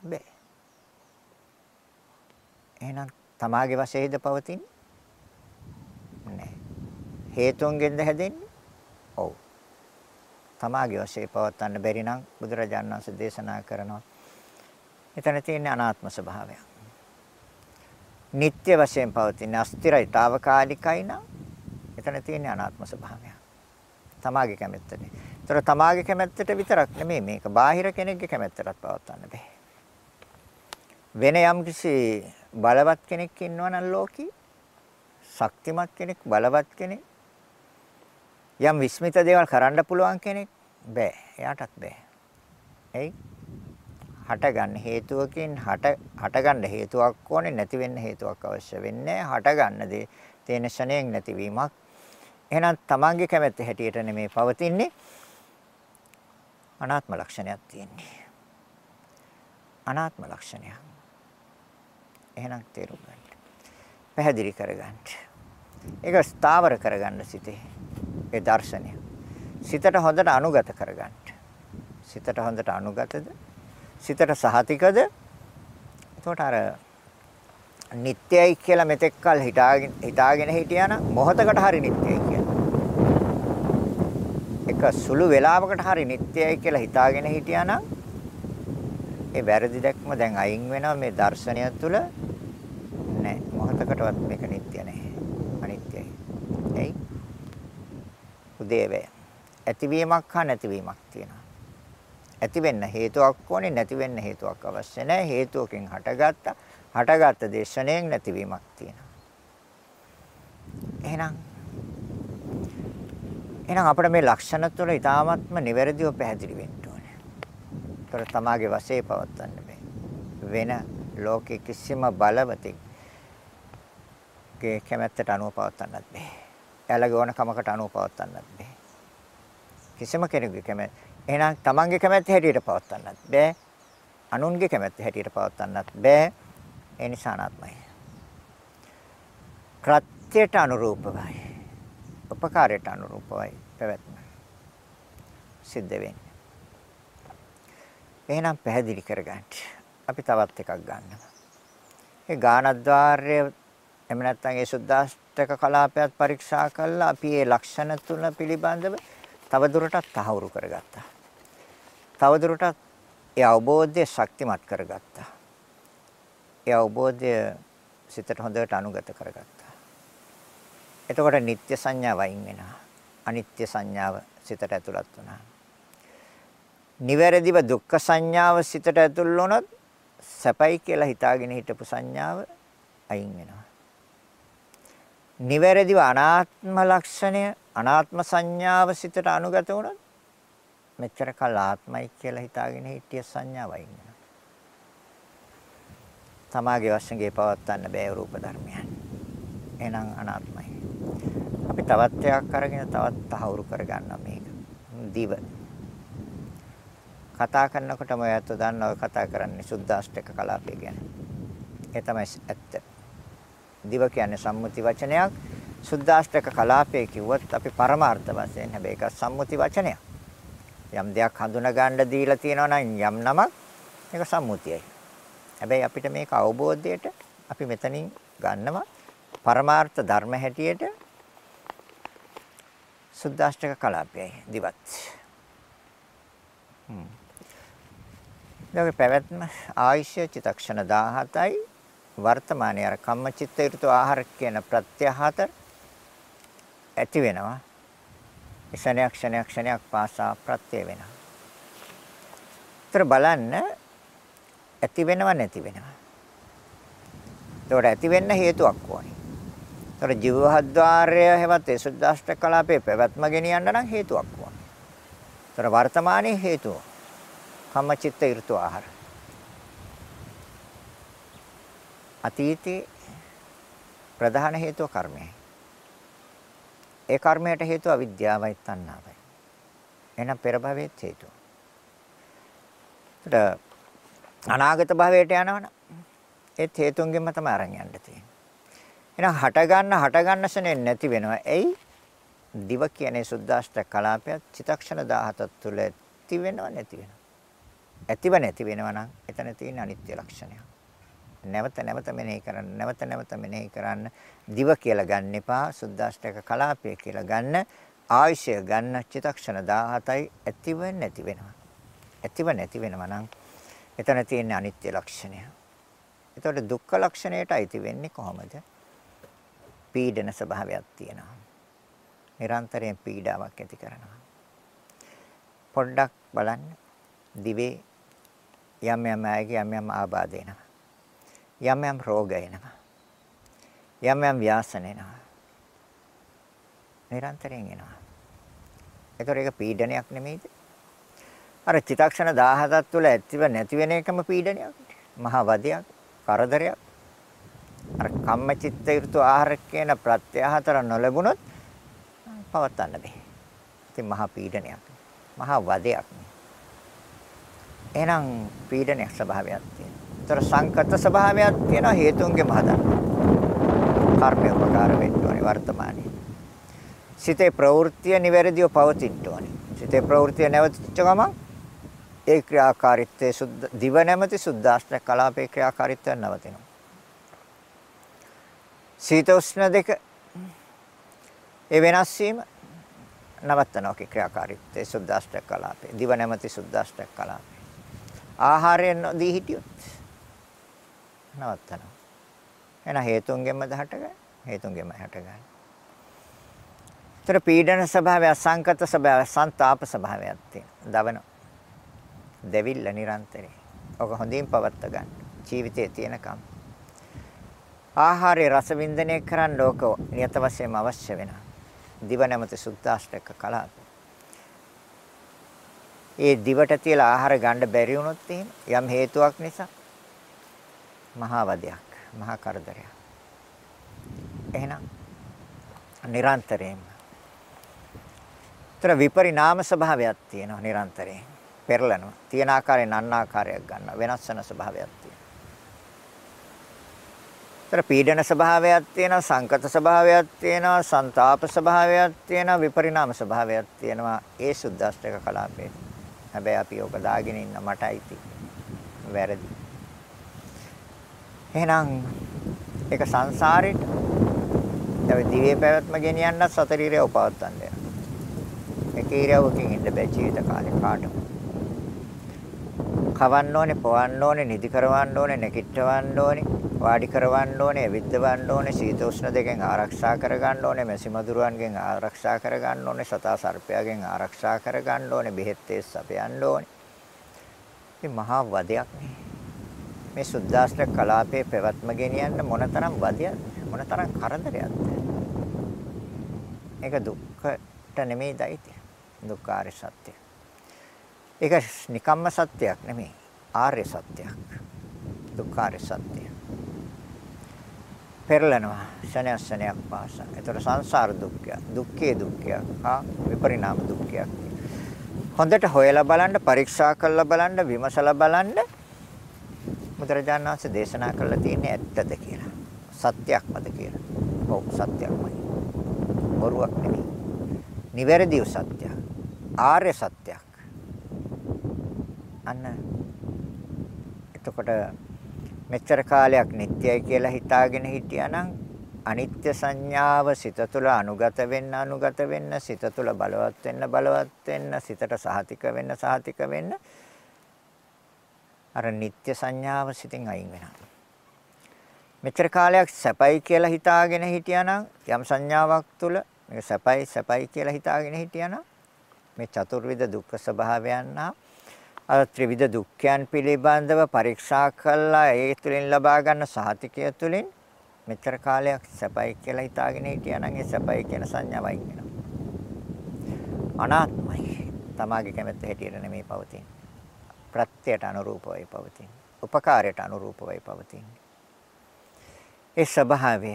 බෑ. එහෙනම් තමාගේ වශයෙන්ද පවතින්නේ? නෑ. හේතුන්ගෙන්ද හැදෙන්නේ? ඔව්. තමාගේ වශයෙන් පවත්වන්න බැරි නම් බුදුරජාණන් වහන්සේ දේශනා කරනවා. එතන තියෙන අනාත්ම ස්වභාවය. නিত্য වශයෙන් පවතින අස්තිරයි, తాවකාලිකයි නම් එතන තියෙන අනාත්ම ස්වභාවය. තමාගේ කැමැත්තනේ. ඒතර තමාගේ කැමැත්තට විතරක් නෙමෙයි මේක බාහිර කෙනෙක්ගේ කැමැත්තටත් පවත්වන්න බෑ. වෙන යම්කිසි බලවත් කෙනෙක් ඉන්නවා නම් ලෝකේ ශක්තිමත් කෙනෙක් බලවත් කෙනෙක් යම් විස්මිත දේවල් කරන්න පුළුවන් කෙනෙක් බෑ. එයාටත් බෑ. එයි? හටගන්න හේතුවකින් හට හටගන්න හේතුවක් ඕනේ නැති වෙන්න හේතුවක් අවශ්‍ය වෙන්නේ හටගන්න දේ තේන ශණයෙන් නැතිවීමක්. එහෙනම් තමන්ගේ කැමැත්ත හැටියට නෙමේ පවතින්නේ. අනාත්ම ලක්ෂණයක් තියෙන්නේ අනාත්ම ලක්ෂණයක් එහෙනම් තේරුම් ගන්න. පැහැදිලි කරගන්න. ඒක ස්ථාවර කරගන්න සිතේ. ඒ දර්ශනය. සිතට හොඳට අනුගත කරගන්න. සිතට හොඳට අනුගතද? සිතට සහතිකද? එතකොට අර නිට්ටයයි කියලා මෙතෙක් කල හිතාගෙන හිතාගෙන හිටියානම් මොහතකට හරි නිට්ටයයි කියලා. එක සුළු වේලාවකට හරි නිට්ටයයි කියලා හිතාගෙන හිටියානම් ඒ වැරදි දැක්ම දැන් අයින් වෙනවා මේ දර්ශනය තුළ නෑ මොහතකටවත් මේක නිට්ටය නෑ අනිත්‍යයි. එයි උදේවේ ඇතිවීමක් හා නැතිවීමක් තියෙනවා. ඇති වෙන්න හේතුවක් ඕනේ නැති වෙන්න හේතුවක් අවශ්‍ය නැහැ. හේතුවකින් හටගත්තා. හටගත්ත දේශණයෙන් නැතිවීමක් තියෙනවා. එහෙනම් එහෙනම් අපිට මේ ලක්ෂණ තුළ ඊ타ත්ම නිවැරදිව පැහැදිලි වෙන්න ඕනේ. ඒතර තමාගේ වශයේ පවත්වන්න බෑ. වෙන ලෝකේ කිසිම බලවතෙක් ගේ කැමැත්තට අනුව පවත්වන්නත් බෑ. එයාලගේ ඕන කමකට අනුව පවත්වන්නත් බෑ. කිසිම කෙනෙකුගේ කැමැත්ත එහෙනම් තමන්ගේ කැමැත්ත හැටියට පවත්වන්නත් බෑ. අනුන්ගේ කැමැත්ත හැටියට පවත්වන්නත් බෑ. ඒ නිසා අනාත්මයි. ප්‍රත්‍යයට අනුරූපවයි. උපකාරයට අනුරූපවයි පැවැත්ම. සිද්ධ වෙන්නේ. එහෙනම් පැහැදිලි කරගන්න. අපි තවත් එකක් ගන්නවා. ඒ ගානද්්වාරය එහෙම නැත්නම් ඒ සුද්දාෂ්ටක කලාපයත් පරීක්ෂා කළා අපි ඒ ලක්ෂණ තුන පිළිබඳව තවදුරටත් තහවුරු කරගත්තා. තවදුරටත් ඒ අවබෝධය ශක්තිමත් කරගත්තා. ඒ අවබෝධය සිතට හොඳට අනුගත කරගත්තා. එතකොට නিত্য සංඥාව අයින් වෙනවා. අනිත්‍ය සංඥාව සිතට ඇතුළත් වුණා. නිවැරදිව දුක්ඛ සංඥාව සිතට ඇතුල් වුණොත් සැපයි කියලා හිතාගෙන හිටපු සංඥාව අයින් වෙනවා. නිවැරදිව අනාත්ම ලක්ෂණය අනාත්ම සංඥාව සිතට අනුගත වුණොත් මෙච්චර කල් ආත්මයි කියලා හිතාගෙන හිටිය සංඥාව අයින් වෙනවා. තමාගේ වශයෙන් පවත්වන්න බෑ රූප ධර්මයන්. එහෙනම් අනාත්මයි. අපි තවත් එකක් අරගෙන තවත් තහවුරු කරගන්නවා මේක. දිව. කතා කරනකොටම ඔයත් දන්නවා ඔය කතා කරන්නේ සුද්දාෂ්ටක කලාපය ගැන. ඒ තමයි ඇත්ත. දිව කියන්නේ සම්මුති වචනයක්. සුද්දාෂ්ටක කලාපය කිව්වොත් අපි පරමාර්ථ වශයෙන් හැබැයි ඒක සම්මුති වචනයක්. යම් දෙයක් හඳුනා ගන්න දීලා තියෙනවා නම් යම් නමක් ඒක සම්මුතියයි. හැබැයි අපිට මේක අවබෝධයට අපි මෙතනින් ගන්නවා පරමාර්ථ ධර්ම හැටියට සුද්දාෂ්ටක කලාපයයි දිවත්. හ්ම්. ඊළඟ පැවැත්ම ආයශ්‍ය චිතක්ෂණ 17යි වර්තමානයේ අර කම්මචිත්ත ඍතු ආහාර කියන ප්‍රත්‍ය හතර ඇති වෙනවා. ක්ෂණයක් ක්ෂණයක් ක්ෂණයක් පාසා ප්‍රත්‍ය වෙනවා. ඒතර බලන්න ඇති වෙනව නැති වෙනවා. ඒතකොට ඇති වෙන්න හේතුවක් ඕනේ. ඒතකොට ජීවහද්්වාරය හැවත් ඒ සුද්දාෂ්ට කලාපේ පැවැත්ම ගෙනියන්න නම් හේතුවක් ඕනේ. ඒතර වර්තමානයේ හේතුව කම්මචිත්ත ඍතු ආහාර. අතීතේ ප්‍රධාන හේතුව කර්මයයි. ඒ කර්මයට හේතුව අවිද්‍යාවයි තණ්හාවයි. එහෙනම් පෙර භවයේ හේතුව. අනාගත භවයට යනවනම් ඒ හේතුන්ගෙන්ම තමයි අරන් යන්න තියෙන්නේ. එහෙනම් හට ගන්න හට ගන්න ශනේ නැති වෙනවා. එයි දිව කියන්නේ සුද්දාෂ්ට කලාපය චිතක්ෂණ 17ක් තුල ඇති වෙනව නැති වෙනව. ඇතිව නැති වෙනවා නම් එතන තියෙන අනිත්‍ය ලක්ෂණය. නැවත නැවත මෙනෙහි කරන්න නැවත නැවත මෙනෙහි කරන්න දිව කියලා ගන්න එපා සුද්දාෂ්ටක කලාපය කියලා ගන්න ආයශය ගන්න චිතක්ෂණ 17යි ඇතිව නැති වෙනවා. ඇතිව නැති වෙනවා නම් එතන තියෙන අනිත්‍ය ලක්ෂණය. එතකොට දුක්ඛ ලක්ෂණයට අයිති වෙන්නේ කොහොමද? පීඩන ස්වභාවයක් තියෙනවා. නිරන්තරයෙන් පීඩාවක් ඇති කරනවා. පොඩ්ඩක් බලන්න දිවේ යම් යම් අයගේ යම් යම් ආබාධ එනවා. යම් යම් රෝග එනවා. යම් යම් ව්‍යාසන එනවා. නිරන්තරයෙන් එනවා. ඒතර ඒක පීඩනයක් නෙමෙයිද? අර චිතක්ෂණ 17ක් තුළ ඇතිව නැති වෙන එකම පීඩනයක්. මහා වදයක්, කරදරයක්. අර කම්මචිත්ත ඍතු ආහාර කියන ප්‍රත්‍ය හතර නොලැබුණොත් පවත්වන්න බෑ. ඉතින් මහා පීඩනයක්. මහා වදයක්. එහෙනම් පීඩනයක් ස්වභාවයක් තියෙනවා. ඒතර සංකත ස්වභාවයක් තියෙනවා හේතුන්ගේ මහදන්න. කර්මය උපකාර වෙන්න ඕනේ වර්තමානයේ. සිතේ ප්‍රවෘත්තිය නිවැරදිව පවතින්න ඕනේ. සිතේ ප්‍රවෘත්තිය නැවතිච්ච ගමන් ඒ ක්‍රියාකාරීත්වයේ සුද්ධ දිව නැමැති සුද්ධාෂ්ටක කලාපේ ක්‍රියාකාරීත්වය නවතිනවා. සීත උෂ්ණ දෙක ඒ වෙනස් වීම නවත්තනවා කී ක්‍රියාකාරීත්වයේ සුද්ධාෂ්ටක කලාපේ. දිව නැමැති සුද්ධාෂ්ටක කලාපේ. ආහාරයෙන් දී හිටියොත් නවත්තනවා. එහෙනම් හේතුන්ගෙන්ම දහටගන්න. හේතුන්ගෙන්ම හටගන්න. ତර පීඩන ස්වභාවය අසංකත ස්වභාවය සංతాප ස්වභාවයක් තියෙනවා. දවන දෙවිල්ල නිරන්තරේ. ඔක හොඳින් පවත්ත ගන්න. ජීවිතයේ තියෙනකම්. ආහාරයේ රස වින්දනය කරන්න ඕක නියත වශයෙන්ම අවශ්‍ය වෙනවා. දිව නැමැති සුද්ධාෂ්ටක කලාප. ඒ දිවට තියලා ආහාර ගන්න බැරි වුණොත් එහෙම යම් හේතුවක් නිසා මහා වදයක්, මහා කරදරයක්. එහෙනම් නිරන්තරයෙන්ම. ତර විපරිණාම ස්වභාවයක් තියෙනවා නිරන්තරයෙන්. පෙරලනවා. තියෙන ආකාරයෙන් අන්න ආකාරයක් ගන්නවා. වෙනස් වෙන ස්වභාවයක් තියෙනවා. තර පීඩන ස්වභාවයක් තියෙනවා, සංකත ස්වභාවයක් තියෙනවා, ਸੰతాප ස්වභාවයක් තියෙනවා, විපරිණාම ස්වභාවයක් තියෙනවා. ඒ සුද්දාෂ්ටක කලාපේ. හැබැයි අපි ඔක දාගෙන ඉන්න මට අයිති. වැරදි. එහෙනම් ඒක සංසාරෙට දැන් දිවේ පැවැත්ම ගෙනියන්න සතර ඉරියව් පවත්වන්න වෙනවා. එක ඉරියව්වකින් ඉන්න බෑ ජීවිත කාලේ කාටවත්. කවන්න ඕනේ, පොවන්න ඕනේ, නිදි කරවන්න ඕනේ, නැකිටවන්න ඕනේ, වාඩි කරවන්න ඕනේ, විද්දවන්න ඕනේ, සීත උෂ්ණ දෙකෙන් ආරක්ෂා කරගන්න ඕනේ, මැසි මදුරුවන්ගෙන් ආරක්ෂා කරගන්න ඕනේ, සතා සර්පයාගෙන් ආරක්ෂා කරගන්න ඕනේ, බෙහෙත් තෙස් අපයන්න ඕනේ. මේ මහා වදයක් නේ. මේ සුද්දාස්ත්‍ර කලාපයේ පැවැත්ම ගෙනියන්න මොනතරම් වදයක්ද? මොනතරම් කරදරයක්ද? ඒක දුක්ඛට නෙමෙයි දෛත්‍ය. දුක්ඛාර සත්‍ය. ඒක නිකම්ම සත්‍යයක් නෙමෙයි. ආර්ය සත්‍යයක්. දුක්ඛාර සත්‍ය. පෙරලනවා ශනය ශනයක් පාසා. ඒතර සංසාර දුක්ඛය, දුක්ඛේ දුක්ඛය, හා විපරිණාම දුක්ඛයක්. හොඳට හොයලා බලන්න, පරීක්ෂා කරලා බලන්න, විමසලා බලන්න බුදුරජාණන් වහන්සේ දේශනා කළා තියෙන්නේ ඇත්තද කියලා. සත්‍යයක්මද කියලා. ඔව් සත්‍යයක්මයි. බොරුවක් නෙමෙයි. නිවැරදිව සත්‍යයක්. ආර්ය සත්‍යයක්. අන්න එතකොට මෙච්චර කාලයක් නිට්ටයයි කියලා හිතාගෙන හිටියානම් අනිත්‍ය සංඥාව සිත තුළ අනුගත වෙන්න අනුගත වෙන්න සිත තුළ බලවත් වෙන්න බලවත් වෙන්න සිතට සහතික වෙන්න සහතික වෙන්න අර නিত্য සංඥාව සිතින් අයින් වෙනවා. මෙච්චර කාලයක් සැපයි කියලා හිතාගෙන හිටියානම් යම් සංඥාවක් තුළ මේක සැපයි සැපයි කියලා හිතාගෙන හිටියානම් මේ චතුර්විධ දුක්ඛ ස්වභාවයන් අර ත්‍රිවිධ දුක්ඛයන් පිළිබඳව පරීක්ෂා කළා ඒ තුලින් ලබා ගන්න සහතිකය තුලින් මෙච්චර කාලයක් සැපයි කියලා හිතාගෙන හිටියානම් ඒ සැපයි කියන සංඥාව අයින් වෙනවා. අනාත්මයි. තමාගේ කැමැත්ත හැටියට නෙමෙයි පවතින්නේ. ප්‍රත්‍යයට අනුරූපවයි පවතින්නේ. උපකාරයට අනුරූපවයි පවතින්නේ. ඒ ස්වභාවය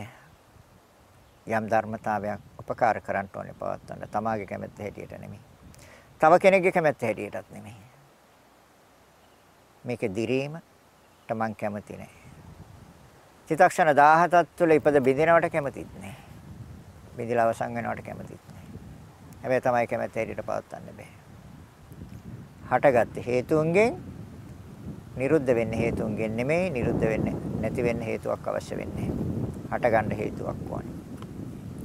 යම් ධර්මතාවයක් උපකාර කරන්න ඕනේ පවත්වන්න. තමාගේ කැමැත්ත හැටියට නෙමෙයි. තව කෙනෙක්ගේ කැමැත්ත හැටියටත් නෙමෙයි. මේකේ දිරීම තමන් කැමති නැහැ. චිතක්ෂණ 17ක් තුළ ඉපද බිඳිනවට කැමතිත් නැහැ. බිඳිලා අවසන් වෙනවට කැමතිත් නැහැ. හැබැයි තමයි කැමැත්ත හැටියට පවත්වන්න බෑ. හටගත්තේ හේතුන්ගෙන් නිරුද්ධ වෙන්නේ හේතුන්ගෙන් නෙමෙයි නිරුද්ධ වෙන්නේ නැති වෙන්න හේතුවක් අවශ්‍ය වෙන්නේ. හටගන්න හේතුවක් ඕනේ.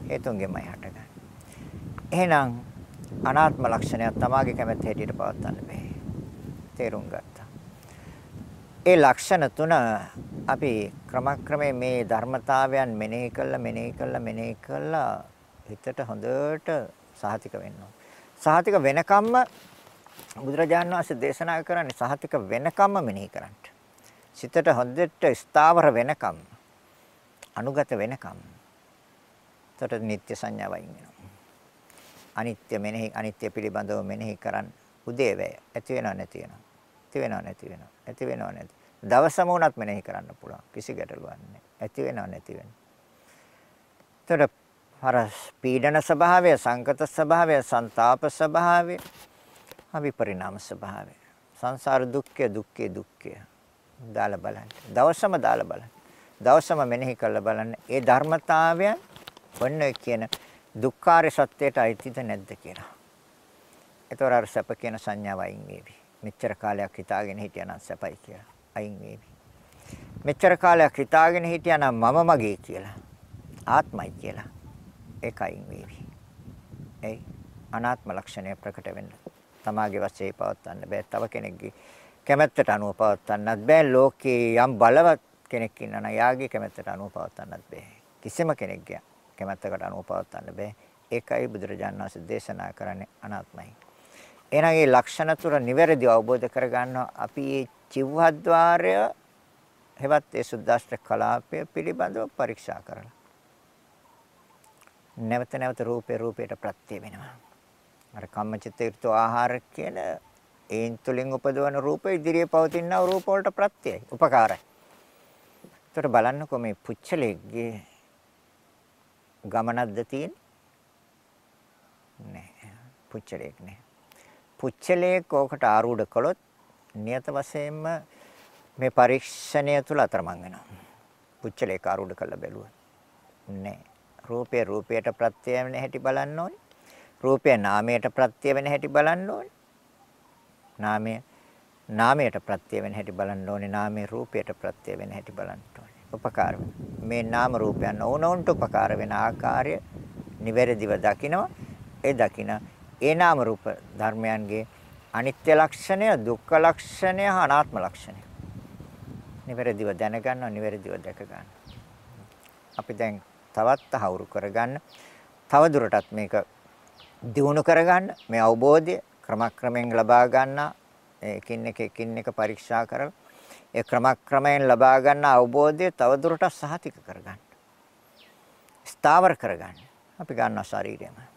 හේතුන්ගෙන්මයි හටගන්නේ. එහෙනම් අනාත්ම ලක්ෂණයක් තමාගේ කැමැත්ත හැටියට පවත්වන්න බෑ. තේරුම් ගත්තා. ඒ ලක්ෂණ තුන අපි ක්‍රමක්‍රමයෙන් මේ ධර්මතාවයන් මෙනෙහි කළා මෙනෙහි කළා මෙනෙහි කළා හිතට හොඳට සහතික වෙන්න සහතික වෙනකම්ම බුදුරජාණන් වහන්සේ දේශනා කරන්නේ සහතික වෙනකම්ම මෙනෙහි කරන්න. සිතට හොඳට ස්ථාවර වෙනකම් අනුගත වෙනකම්. එතකොට නිත්‍ය සංඥාවයින් වෙනවා. අනිත්‍ය මෙනෙහි අනිත්‍ය පිළිබඳව මෙනෙහි කරන් උදේවැය ඇති වෙනව නැති වෙනව. ඇති වෙනව නැති වෙනව. ඇති වෙනව නැති. දවසම උනත් මෙනෙහි කරන්න පුළුවන්. කිසි ගැටලුවක් නැහැ. ඇති වෙනව නැති වෙනව. එතකොට අර පීඩන ස්වභාවය, සංකත ස්වභාවය, ਸੰతాප ස්වභාවය අවිපරිණාම ස්වභාවය. සංසාර දුක්ඛය දුක්ඛේ දුක්ඛය. දාලා බලන්න. දවසම දාලා බලන්න. දවසම මෙනෙහි කරලා බලන්න. ඒ ධර්මතාවයන් ඔන්න කියන දුක්ඛාර සත්‍යයට අයිතිද නැද්ද කියලා. ඒතොර අර සැප කියන සංඥාව අයින් වේවි. මෙච්චර කාලයක් හිතාගෙන හිටියානම් සැපයි කියලා. අයින් වේවි. මෙච්චර කාලයක් හිතාගෙන හිටියානම් මම මගේ කියලා. ආත්මයි කියලා. ඒක අයින් වේවි. ඒ අනාත්ම ලක්ෂණය ප්‍රකට වෙන්න. තමාගේ වශයෙන් පවත්වන්න බෑ. තව කෙනෙක්ගේ කැමැත්තට අනුව පවත්වන්නත් බෑ. ලෝකේ යම් බලවත් කෙනෙක් ඉන්නා යාගේ කැමැත්තට අනුව පවත්වන්නත් බෑ. කිසිම කෙනෙක්ගේ කැමැත්තකට අනුව පවත්වන්න බෑ. ඒකයි බුදුරජාණන් වහන්සේ දේශනා කරන්නේ අනාත්මයි. එහෙනම් මේ ලක්ෂණ තුර නිවැරදිව අවබෝධ කරගන්න අපි මේ චිව්හද්්වාරය හෙවත් ඒ සුද්දාෂ්ට කලාපය පිළිබඳව පරීක්ෂා කරලා නැවත නැවත රූපේ රූපයට ප්‍රත්‍ය වෙනවා. අර කම්මචිත්ත ඍතු ආහාර කියන ඒන් තුලින් උපදවන රූප ඉදිරියේ පවතින රූප වලට ප්‍රත්‍යයයි උපකාරයි. ඒතර බලන්නකො මේ පුච්චලෙක්ගේ ගමනක්ද තියෙන්නේ? නෑ. පුච්චලෙක් නෑ. පුච්චලෙක් ඕකට ආරූඪ කළොත් නියත වශයෙන්ම මේ පරීක්ෂණය තුල අතරමං වෙනවා. පුච්චලෙක් ආරූඪ කළ බැලුවා. නෑ. රූපේ රූපයට ප්‍රත්‍ය වෙන හැටි බලන්න ඕනේ. රූපය නාමයට ප්‍රත්‍ය වෙන හැටි බලන්න ඕනේ. නාමය නාමයට ප්‍රත්‍ය වෙන හැටි බලන්න ඕනේ. නාමයේ රූපයට ප්‍රත්‍ය වෙන හැටි බලන්න ඕනේ. උපකාර මේ නාම රූපයන් ඕනොන්ට උපකාර වෙන ආකාරය නිවැරදිව දකිනවා. ඒ දකින ඒ නාම රූප ධර්මයන්ගේ අනිත්‍ය ලක්ෂණය, දුක්ඛ ලක්ෂණය, අනාත්ම ලක්ෂණය. නිවැරදිව දැනගන්නවා, නිවැරදිව දැක ගන්න. අපි දැන් තවත් තහවුරු කරගන්න, තව දුරටත් මේක දියුණු කරගන්න, මේ අවබෝධය ක්‍රමක්‍රමයෙන් ලබා ගන්න, එකින් එක එකින් එක පරීක්ෂා කරලා ඒ ක්‍රමක්‍රමයෙන් ලබා ගන්න අවබෝධය තව දුරටත් සහතික කරගන්න. ස්ථාවර කරගන්න. අපි ගන්නවා ශරීරයම.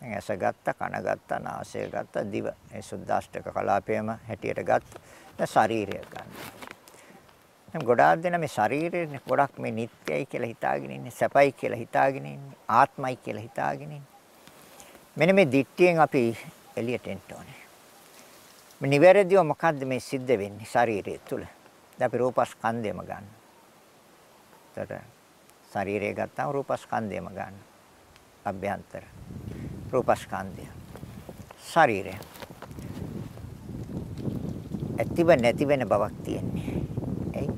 දැන් ඇස ගත්ත, කන ගත්ත, නාසය ගත්ත, දිව. මේ සුද්දාෂ්ටක කලාපයම හැටියට ගත්ත. දැන් ශරීරය ගන්න. දැන් ගොඩාක් දෙනා මේ ශරීරේ ගොඩක් මේ නිට්ටයයි කියලා හිතාගෙන ඉන්නේ, සැපයි කියලා හිතාගෙන ඉන්නේ, ආත්මයි කියලා හිතාගෙන ඉන්නේ. මෙන්න මේ දිට්ඨියෙන් අපි එළියට එන්න ඕනේ. මේ නිවැරදිව මොකද්ද මේ සිද්ධ වෙන්නේ ශරීරය තුල? දැන් අපි රූපස්කන්ධයම ගන්න. එතකොට ශරීරය ගත්තාම රූපස්කන්ධයම ගන්න. අභ්‍යන්තර රූපස්කන්ධය. ශරීරය. ඇතිව නැති වෙන බවක් තියෙන්නේ. එයි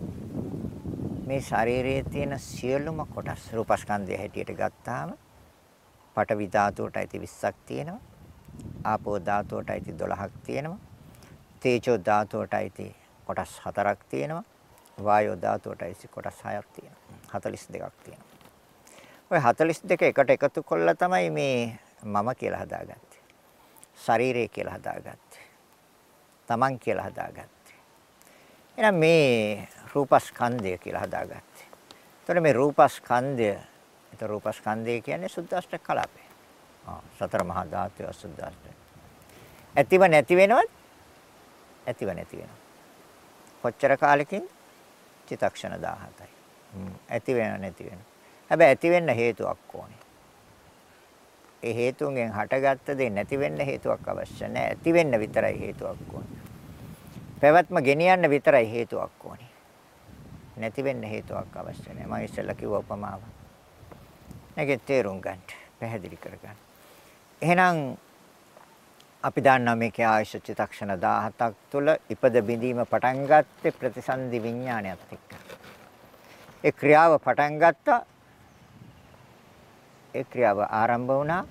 මේ ශරීරයේ තියෙන සියලුම කොටස් රූපස්කන්ධය හැටියට ගත්තාම පඨවි ධාතුවට අයිති 20ක් තියෙනවා. ආපෝ ධාතුවට අයිති 12ක් තියෙනවා. තේජෝ ධාතුවට අයිති කොටස් 4ක් තියෙනවා. වායෝ ධාතුවට අයිති කොටස් 6ක් තියෙනවා. 42ක් තියෙනවා. ඔය 42 එකට එකතු කළා තමයි මේ මම කියලා හදාගත්තේ. ශරීරය කියලා හදාගත්තේ. තමන් කියලා හදාගත්තේ. එහෙනම් මේ රූපස්කන්ධය කියලා හදාගත්තේ. එතකොට මේ රූපස්කන්ධය, ඒතර රූපස්කන්ධය කියන්නේ සුද්දාෂ්ට කලාපය. ආ සතර මහා ධාතුය සුද්දාෂ්ට. ඇතිව නැති වෙනවත් ඇතිව නැති වෙනවා. කොච්චර කාලෙකින්? චිතක්ෂණ 17යි. ඇති වෙනව නැති වෙනව. හැබැයි ඇති වෙන්න හේතුවක් ඕනේ. ඒ හේතුන්ගෙන් හටගත්ත දේ නැති වෙන්න හේතුවක් අවශ්‍ය නැහැ. ඇති වෙන්න විතරයි හේතුවක් ඕනේ. පැවැත්ම ගෙනියන්න විතරයි හේතුවක් ඕනේ. නැති වෙන්න හේතුවක් අවශ්‍ය නැහැ. මම ඉස්සෙල්ලා කිව්ව උපමාව. මේකේ තේරුම් ගන්න, පැහැදිලි කරගන්න. එහෙනම් අපි දන්නවා මේකේ ආයශ චිතක්ෂණ 17ක් තුළ ඉපද බිඳීම පටන් ගත්තේ ප්‍රතිසන්දි විඥානයත් එක්ක. ඒ ක්‍රියාව පටන් ගත්තා. ඒ ක්‍රියාව ආරම්භ වුණා.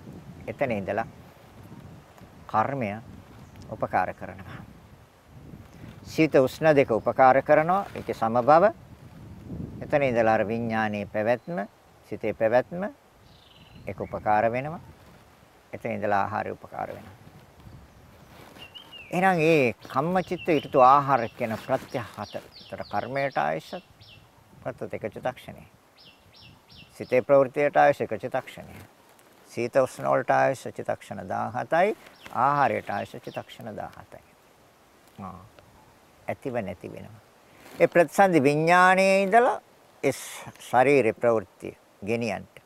එතන ඉඳලා කර්මය උපකාර කරනවා. සීත උෂ්ණ දෙක උපකාර කරනවා. ඒකේ සමබව. එතන ඉඳලා අර විඥානයේ පැවැත්ම, සිතේ පැවැත්ම ඒක උපකාර වෙනවා. එතන ඉඳලා ආහාරය උපකාර වෙනවා. එහෙනම් ඒ කම්මචිත්ත ඍතු ආහාර කියන ප්‍රත්‍ය හතර. ඒතර කර්මයට ආයශත් ප්‍රත්‍ය දෙක චිත්තක්ෂණේ. සිතේ ප්‍රවෘත්තියට ආයශ එක චිත්තක්ෂණේ. සීත උෂ්ණ වලට ආයශ චිත්තක්ෂණ 17යි ආහාරයට ආයශ චිත්තක්ෂණ 17යි. ආ ඇතිව නැති වෙනවා. ඒ ප්‍රතිසන්දි විඥානයේ ඉඳලා ඒ ශරීරේ ප්‍රවෘත්ති ගෙනියන්ට.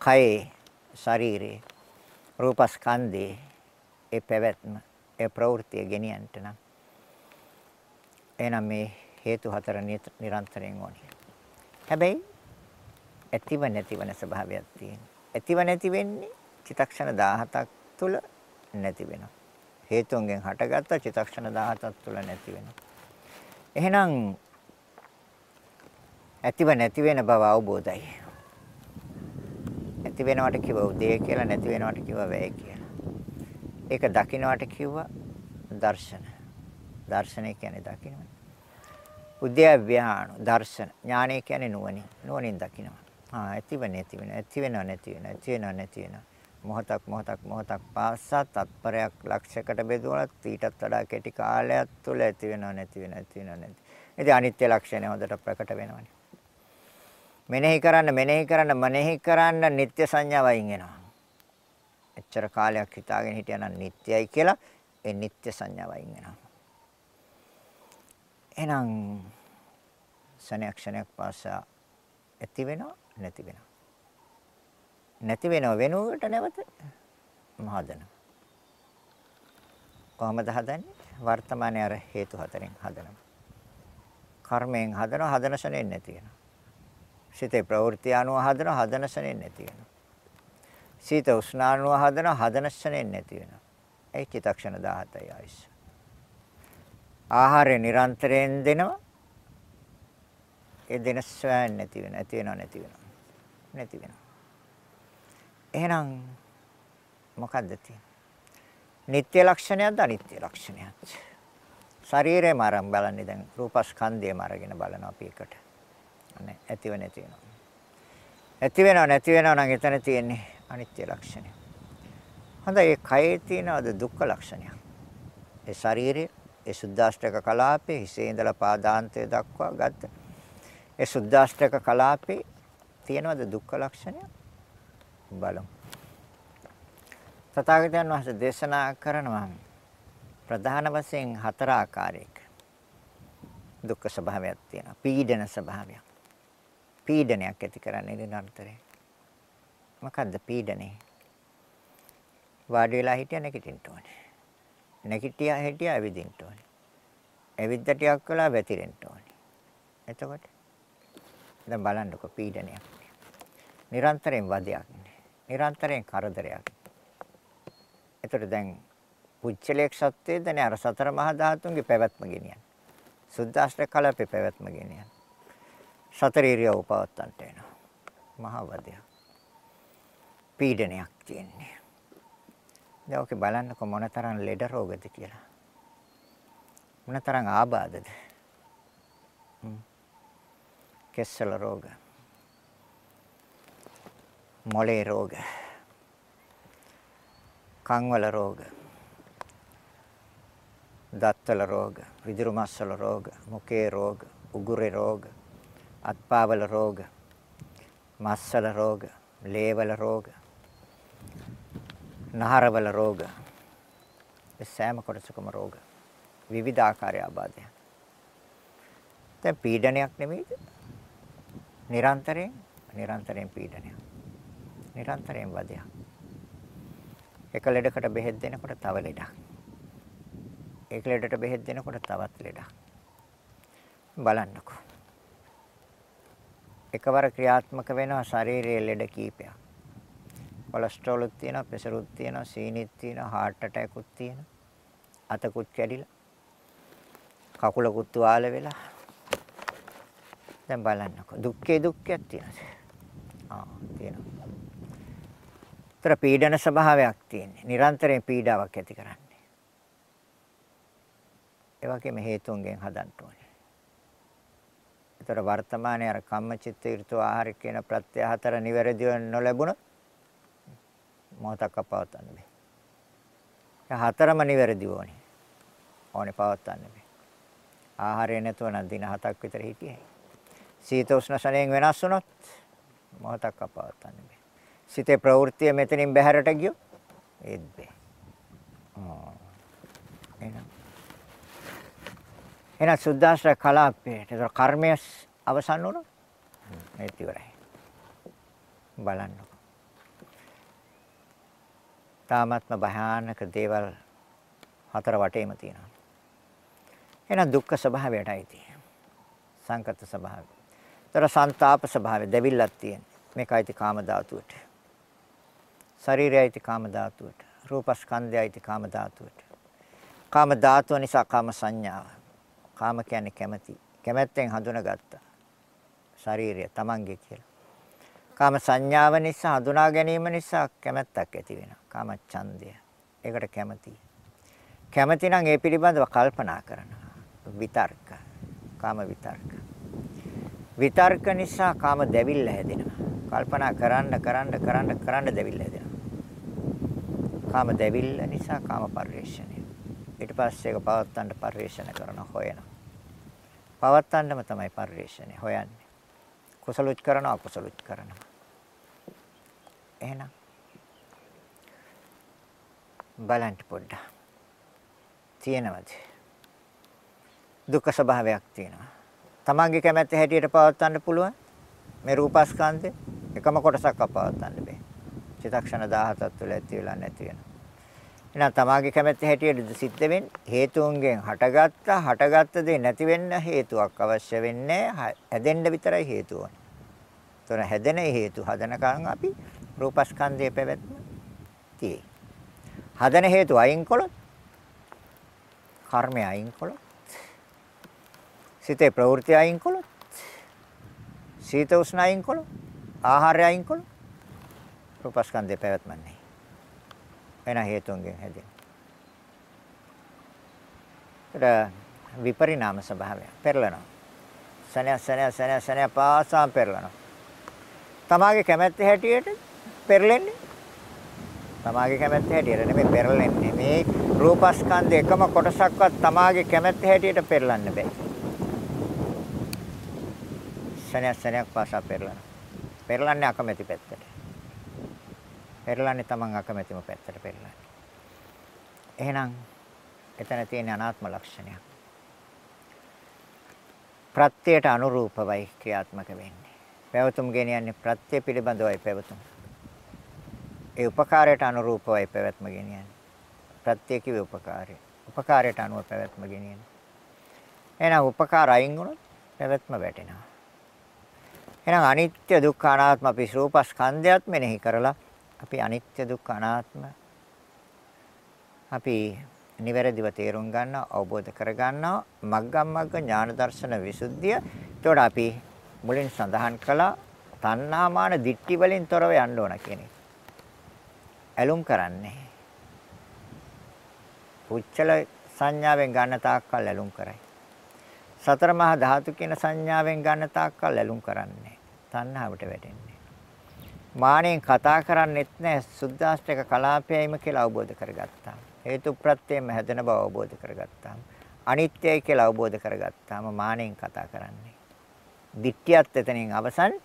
කයේ ශරීරේ රූපස්කන්ධේ ඒ පැවැත්ම ඒ ප්‍රවෘත්තිය ගෙනියන්න නම් එහෙනම් මේ හේතු හතර නිරන්තරයෙන් ඕනේ. හැබැයි ඇතිව නැතිවන ස්වභාවයක් තියෙනවා. ඇතිව නැති වෙන්නේ චිතක්ෂණ 17ක් තුල නැති වෙනවා. හේතුන්ගෙන් හටගත්ත චිතක්ෂණ 17ක් තුල නැති වෙනවා. එහෙනම් ඇතිව නැති වෙන බව අවබෝධයි. ඇති වෙනවට කිව්ව උදේ කියලා නැති වෙනවට කිව්ව වැය කියලා. ඒක දකින්නට කිව්වා දර්ශන. දර්ශනය කියන්නේ දකින්නම. උද්‍යව්‍යාන දර්ශන. ඥානය කියන්නේ නුවණින්. නුවණින් දකින්නවා. ආ ඇතිව නැති වෙන. ඇති වෙනව නැති වෙන. ඇති වෙනව නැති වෙන. මොහොතක් මොහොතක් මොහොතක් පාසා තත්පරයක් ලක්ෂයකට බෙදුවලත් ඊටත් වඩා කෙටි කාලයක් තුළ ඇති වෙනව නැති වෙනව ඇති වෙනව නැති. ඉතින් අනිත්‍ය ලක්ෂණය හොඳට ප්‍රකට වෙනවනේ. මෙනෙහි කරන්න මෙනෙහි කරන්න මෙනෙහි කරන්න නිත්‍ය සංඥාවයින් එනවා. එච්චර කාලයක් හිතාගෙන හිටියනම් නිට්ටයයි කියලා ඒ නිට්ටය සංඥාවයින් වෙනවා. එහෙනම් ශනයක් ශනයක් පාසා ඇති වෙනව නැති වෙනව. නැති වෙනව වෙනුවට නැවත මහදන. කොහමද හදන්නේ? වර්තමානයේ අර හේතු හතරෙන් හදනවා. කර්මයෙන් හදනවා හදන ශනේ නැති වෙනවා. සිතේ ප්‍රවෘත්ති අනුව හදනවා හදන ශනේ නැති වෙනවා. සීත උෂ්ණානුව හදන හදන ශරණෙන් නැති වෙනවා. ඒ චිතක්ෂණ 17යි ආයුෂ. ආහාරය නිරන්තරයෙන් දෙනවා. ඒ දෙන ස්වයන් නැති වෙන, ඇති වෙනව නැති වෙනව. නැති වෙනවා. එහෙනම් මොකද්ද තියෙන්නේ? නিত্য ලක්ෂණයක්ද අනිත්‍ය ලක්ෂණයක්ද? ශරීරේම අරන් බලන්නේ දැන් රූපස්කන්ධයම අරගෙන බලනවා අපි එකට. අනේ ඇතිව නැති වෙනවා. ඇති වෙනව නැති වෙනව නම් එතන තියෙන්නේ අනිත්‍ය ලක්ෂණය. හොඳයි ඒ කයේ තියෙනවද දුක්ඛ ලක්ෂණය? ඒ ශරීරයේ ඒ සුද්දාෂ්ටක කලාපේ හිසේ ඉඳලා පාදාන්තය දක්වා ගත්ත ඒ සුද්දාෂ්ටක කලාපේ තියෙනවද දුක්ඛ ලක්ෂණය? බලමු. තථාගතයන් වහන්සේ දේශනා කරනවා ප්‍රධාන වශයෙන් හතර ආකාරයක දුක්ඛ ස්වභාවයක් තියෙනවා. පීඩන ස්වභාවයක්. පීඩනයක් ඇති කරන්නේ නිරන්තරයෙන්. මොකද්ද පීඩනේ? වාඩි වෙලා හිටිය නැගිටින්න ඕනේ. නැගිටියා හිටියා ඇවිදින්න ඕනේ. ඇවිද්ද ටිකක් වෙලා වැතිරෙන්න ඕනේ. එතකොට දැන් බලන්නකො පීඩනයක්. නිරන්තරයෙන් වදයක්. නිරන්තරයෙන් කරදරයක්. එතකොට දැන් පුච්චලයක් සත්‍යයද නේ අර සතර මහා ධාතුන්ගේ පැවැත්ම ගෙනියන. සුද්දාෂ්ටක කලපේ පැවැත්ම ගෙනියන. සතර ඉරියව් පවත්තන්ට එනවා. මහා වදයක්. පීඩනයක් තියෙන්නේ. දැන් ඔක බලන්නකො මොනතරම් ලෙඩ රෝගද කියලා. මොනතරම් ආබාධද? කෙස්සල රෝග. මොලේ රෝග. කන්වල රෝග. දත්වල රෝග, විදුරු මස්වල රෝග, මුඛේ රෝග, උගුරේ රෝග, අත්පාවල රෝග, මස්වල රෝග, ලේවල රෝග, නහරවල රෝග. ඒ සෑම කොටසකම රෝග. විවිධ ආකාරය ආබාධයන්. දැන් පීඩනයක් නෙමෙයිද? නිරන්තරයෙන් නිරන්තරයෙන් පීඩනයක්. නිරන්තරයෙන් වදයක්. එක ලෙඩකට බෙහෙත් දෙනකොට තව ලෙඩක්. ඒක ලෙඩට බෙහෙත් දෙනකොට තවත් ලෙඩක්. බලන්නකෝ. එකවර ක්‍රියාත්මක වෙනවා ශරීරයේ ලෙඩ කීපයක්. කොලෙස්ටරෝලුත් තියෙනවා, ප්‍රෙෂරුත් තියෙනවා, සීනිත් තියෙනවා, heart attack උත් තියෙනවා. අතකුත් කැඩිලා. කකුලකුත් වාල වෙලා. දැන් බලන්නකෝ. දුක්ඛේ දුක්ඛයක් තියෙනවා. ආ තියෙනවා. තර පීඩන ස්වභාවයක් තියෙන්නේ. නිරන්තරයෙන් පීඩාවක් ඇති කරන්නේ. ඒ වගේම හේතුන්ගෙන් හදන්න ඕනේ. ඒතර වර්තමානයේ අර කම්මචිත්ත ඍතු ආහාර කියන ප්‍රත්‍ය හතර නිවැරදිව නොලැබුණොත් මොහොතක් පවත්වන්න බෑ. ඒ හතරම නිවැරදිව ඕනේ. ඕනේ පවත්වන්න බෑ. ආහාරය නැතුව නම් දින හතක් විතර හිටියයි. සීත උෂ්ණ ශරණයෙන් වෙනස් වුණොත් මොහොතක් පවත්වන්න බෑ. සිතේ ප්‍රවෘත්තිය මෙතනින් බැහැරට ගියොත් ඒත් බෑ. ආ එහෙනම් එහෙනම් සුද්දාශ්‍රය කලාපයට ඒතර කර්මය අවසන් වුණොත් මේත් ඉවරයි. බලන්න. තාමත්ම භයානක දේවල් හතර වටේම තියෙනවා. එහෙනම් දුක්ඛ ස්වභාවයටයි තියෙන්නේ. සංකත ස්වභාවය. ඒතර ਸੰతాප ස්වභාවය දෙවිල්ලක් තියෙන්නේ. මේකයිති කාම ධාතුවට. ශරීරයයිති කාම ධාතුවට. රූපස්කන්ධයයිති කාම ධාතුවට. කාම ධාතුව නිසා කාම සංඥාව. කාම කියන්නේ කැමැති. කැමැත්තෙන් හඳුනාගත්තා. ශරීරය Tamange කියලා. කාම සංඥාව නිසා හඳුනා ගැනීම නිසා කැමැත්තක් ඇති වෙනවා. කාම ඡන්දය. ඒකට කැමැති. කැමැති නම් ඒ පිළිබඳව කල්පනා කරනවා. විතර්ක. කාම විතර්ක. විතර්ක නිසා කාම දැවිල්ල හැදෙනවා. කල්පනා කරන්න කරන්න කරන්න කරන්න දැවිල්ල හැදෙනවා. කාම දැවිල්ල නිසා කාම පරිශ්‍රණය. ඊට පස්සේ ඒක පවත්තන්න පරිශ්‍රණ කරන හොයන. පවත්තන්නම තමයි පරිශ්‍රණය හොයන්නේ. කුසලුච් කරනවා අකුසලුච් කරනවා. එහෙනම් බලන්න පොඩ්ඩක්. තියෙනවද? දුක්ඛ ස්වභාවයක් තියෙනවා. තමන්ගේ කැමැත්ත හැටියට පවත්වන්න පුළුවන්. මේ රූපස්කන්ධය එකම කොටසක් අපවත්වන්න බෑ. චිතක්ෂණ 17ක් තුළ ඇති වෙලා නැති වෙනවා. එහෙනම් තමාගේ කැමැත්ත හැටියට සිද්ධ වෙන්නේ හේතුන්ගෙන් හටගත්ත හටගත්ත දේ නැති වෙන්න හේතුවක් අවශ්‍ය වෙන්නේ හැදෙන්න විතරයි හේතුව ඕනේ. ඒතර හැදෙන හේතු හදනකන් අපි රූපස්කන්ධයේ පැවැත්ම තියෙයි. හදන හේතු අයින් කළොත් කර්මය අයින් කළොත් සිතේ ප්‍රවෘත්ති අයින් කළොත් සීත උෂ්ණ අයින් කළොත් ආහාරය අයින් කළොත් රූපස්කන්ධයේ පැවැත්ම නැහැ. වෙන හේතුන්ගෙන් හැදෙන. ඒතර විපරිණාම ස්වභාවය පෙරලනවා. සනය සනය සනය සනය පාසා පෙරලනවා. තමාගේ කැමැත්ත හැටියට පෙරලෙන්නේ. තමාගේ කැමැත්ත හැටියට නෙමෙයි පෙරලෙන්නේ. මේ රූපස්කන්ධ එකම කොටසක්වත් තමාගේ කැමැත්ත හැටියට පෙරලන්න බෑ. සනය සනයක් පාසා පෙරලනවා. පෙරලන්නේ අකමැති පැත්තට. පෙරලන්නේ Taman අකමැතිම පැත්තට පෙරලන්නේ. එහෙනම් එතන තියෙන අනාත්ම ලක්ෂණයක්. ප්‍රත්‍යයට අනුරූපවයි ක්‍රියාත්මක වෙන්නේ. පැවතුම් ගෙනියන්නේ ප්‍රත්‍ය පිළිබඳවයි පැවතුම්. ඒ උපකාරයට අනුරූපවයි පැවැත්ම ගෙනියන්නේ. ප්‍රත්‍ය කිව්වේ උපකාරය. උපකාරයට අනුව පැවැත්ම ගෙනියන්නේ. එහෙනම් උපකාර අයින් වුණොත් පැවැත්ම වැටෙනවා. එහෙනම් අනිත්‍ය දුක්ඛ අනාත්ම අපි රූපස්කන්ධයත් මෙනෙහි කරලා අපි අනිත්‍ය දුක්ඛ අනාත්ම අපි නිවැරදිව තේරුම් ගන්නවා අවබෝධ කර ගන්නවා මග්ගම් මග්ග ඥාන දර්ශන විසුද්ධිය. එතකොට අපි මුලින් සඳහන් කළා තණ්හාමාන දිට්ටි වලින් තොරව යන්න ඕන කියන එක. ඇලුම් කරන්නේ. පුච්චල සංඥාවෙන් ගන්න තාක්කල් ඇලුම් කරයි. සතර මහා ධාතු කියන සංඥාවෙන් ගන්න තාක්කල් ඇලුම් කරන්නේ. තණ්හාවට වැටෙන්නේ. මානෙන් කතා කරන්නේත් නැහැ සුද්දාෂ්ටක කලාපයයිම කියලා අවබෝධ කරගත්තා. හේතු ප්‍රත්‍යයෙන් හැදෙන බව අවබෝධ කරගත්තාම අනිත්‍යයි කියලා අවබෝධ කරගත්තාම මානෙන් කතා කරන්නේ. දිට්ඨියත් එතනින් අවසන්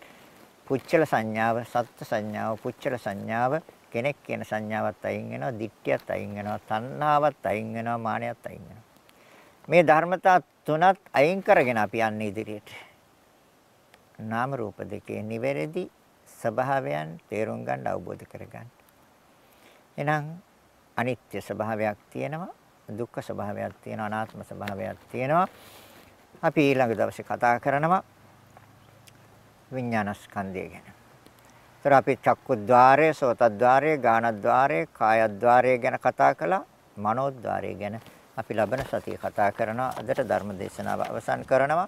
පුච්චල සංඥාව, සත්ත්ව සංඥාව, පුච්චල සංඥාව කෙනෙක් කියන සංඥාවත් අයින් වෙනවා, දිට්ඨියත් අයින් වෙනවා, තණ්හාවත් අයින් වෙනවා, මානයත් අයින් වෙනවා. මේ ධර්මතා තුනත් අයින් කරගෙන අපි යන්නේ ඉදිරියට. නාම රූප දෙකේ නිවැරදි ස්වභාවයන් තේරුම් ගන්න අවබෝධ කරගන්න. එහෙනම් අනිත්‍ය ස්වභාවයක් තියෙනවා දුක්ඛ ස්වභාවයක් තියෙනවා අනාත්ම ස්වභාවයක් තියෙනවා අපි ඊළඟ දවසේ කතා කරනවා විඥානස්කන්ධය ගැන. ඒතර අපි චක්කුද්්වාරය, සෝතද්්වාරය, ගානද්්වාරය, කායද්්වාරය ගැන කතා කළා. මනෝද්්වාරය ගැන අපි ලබන සතියේ කතා කරනවා. අදට ධර්ම දේශනාව අවසන් කරනවා.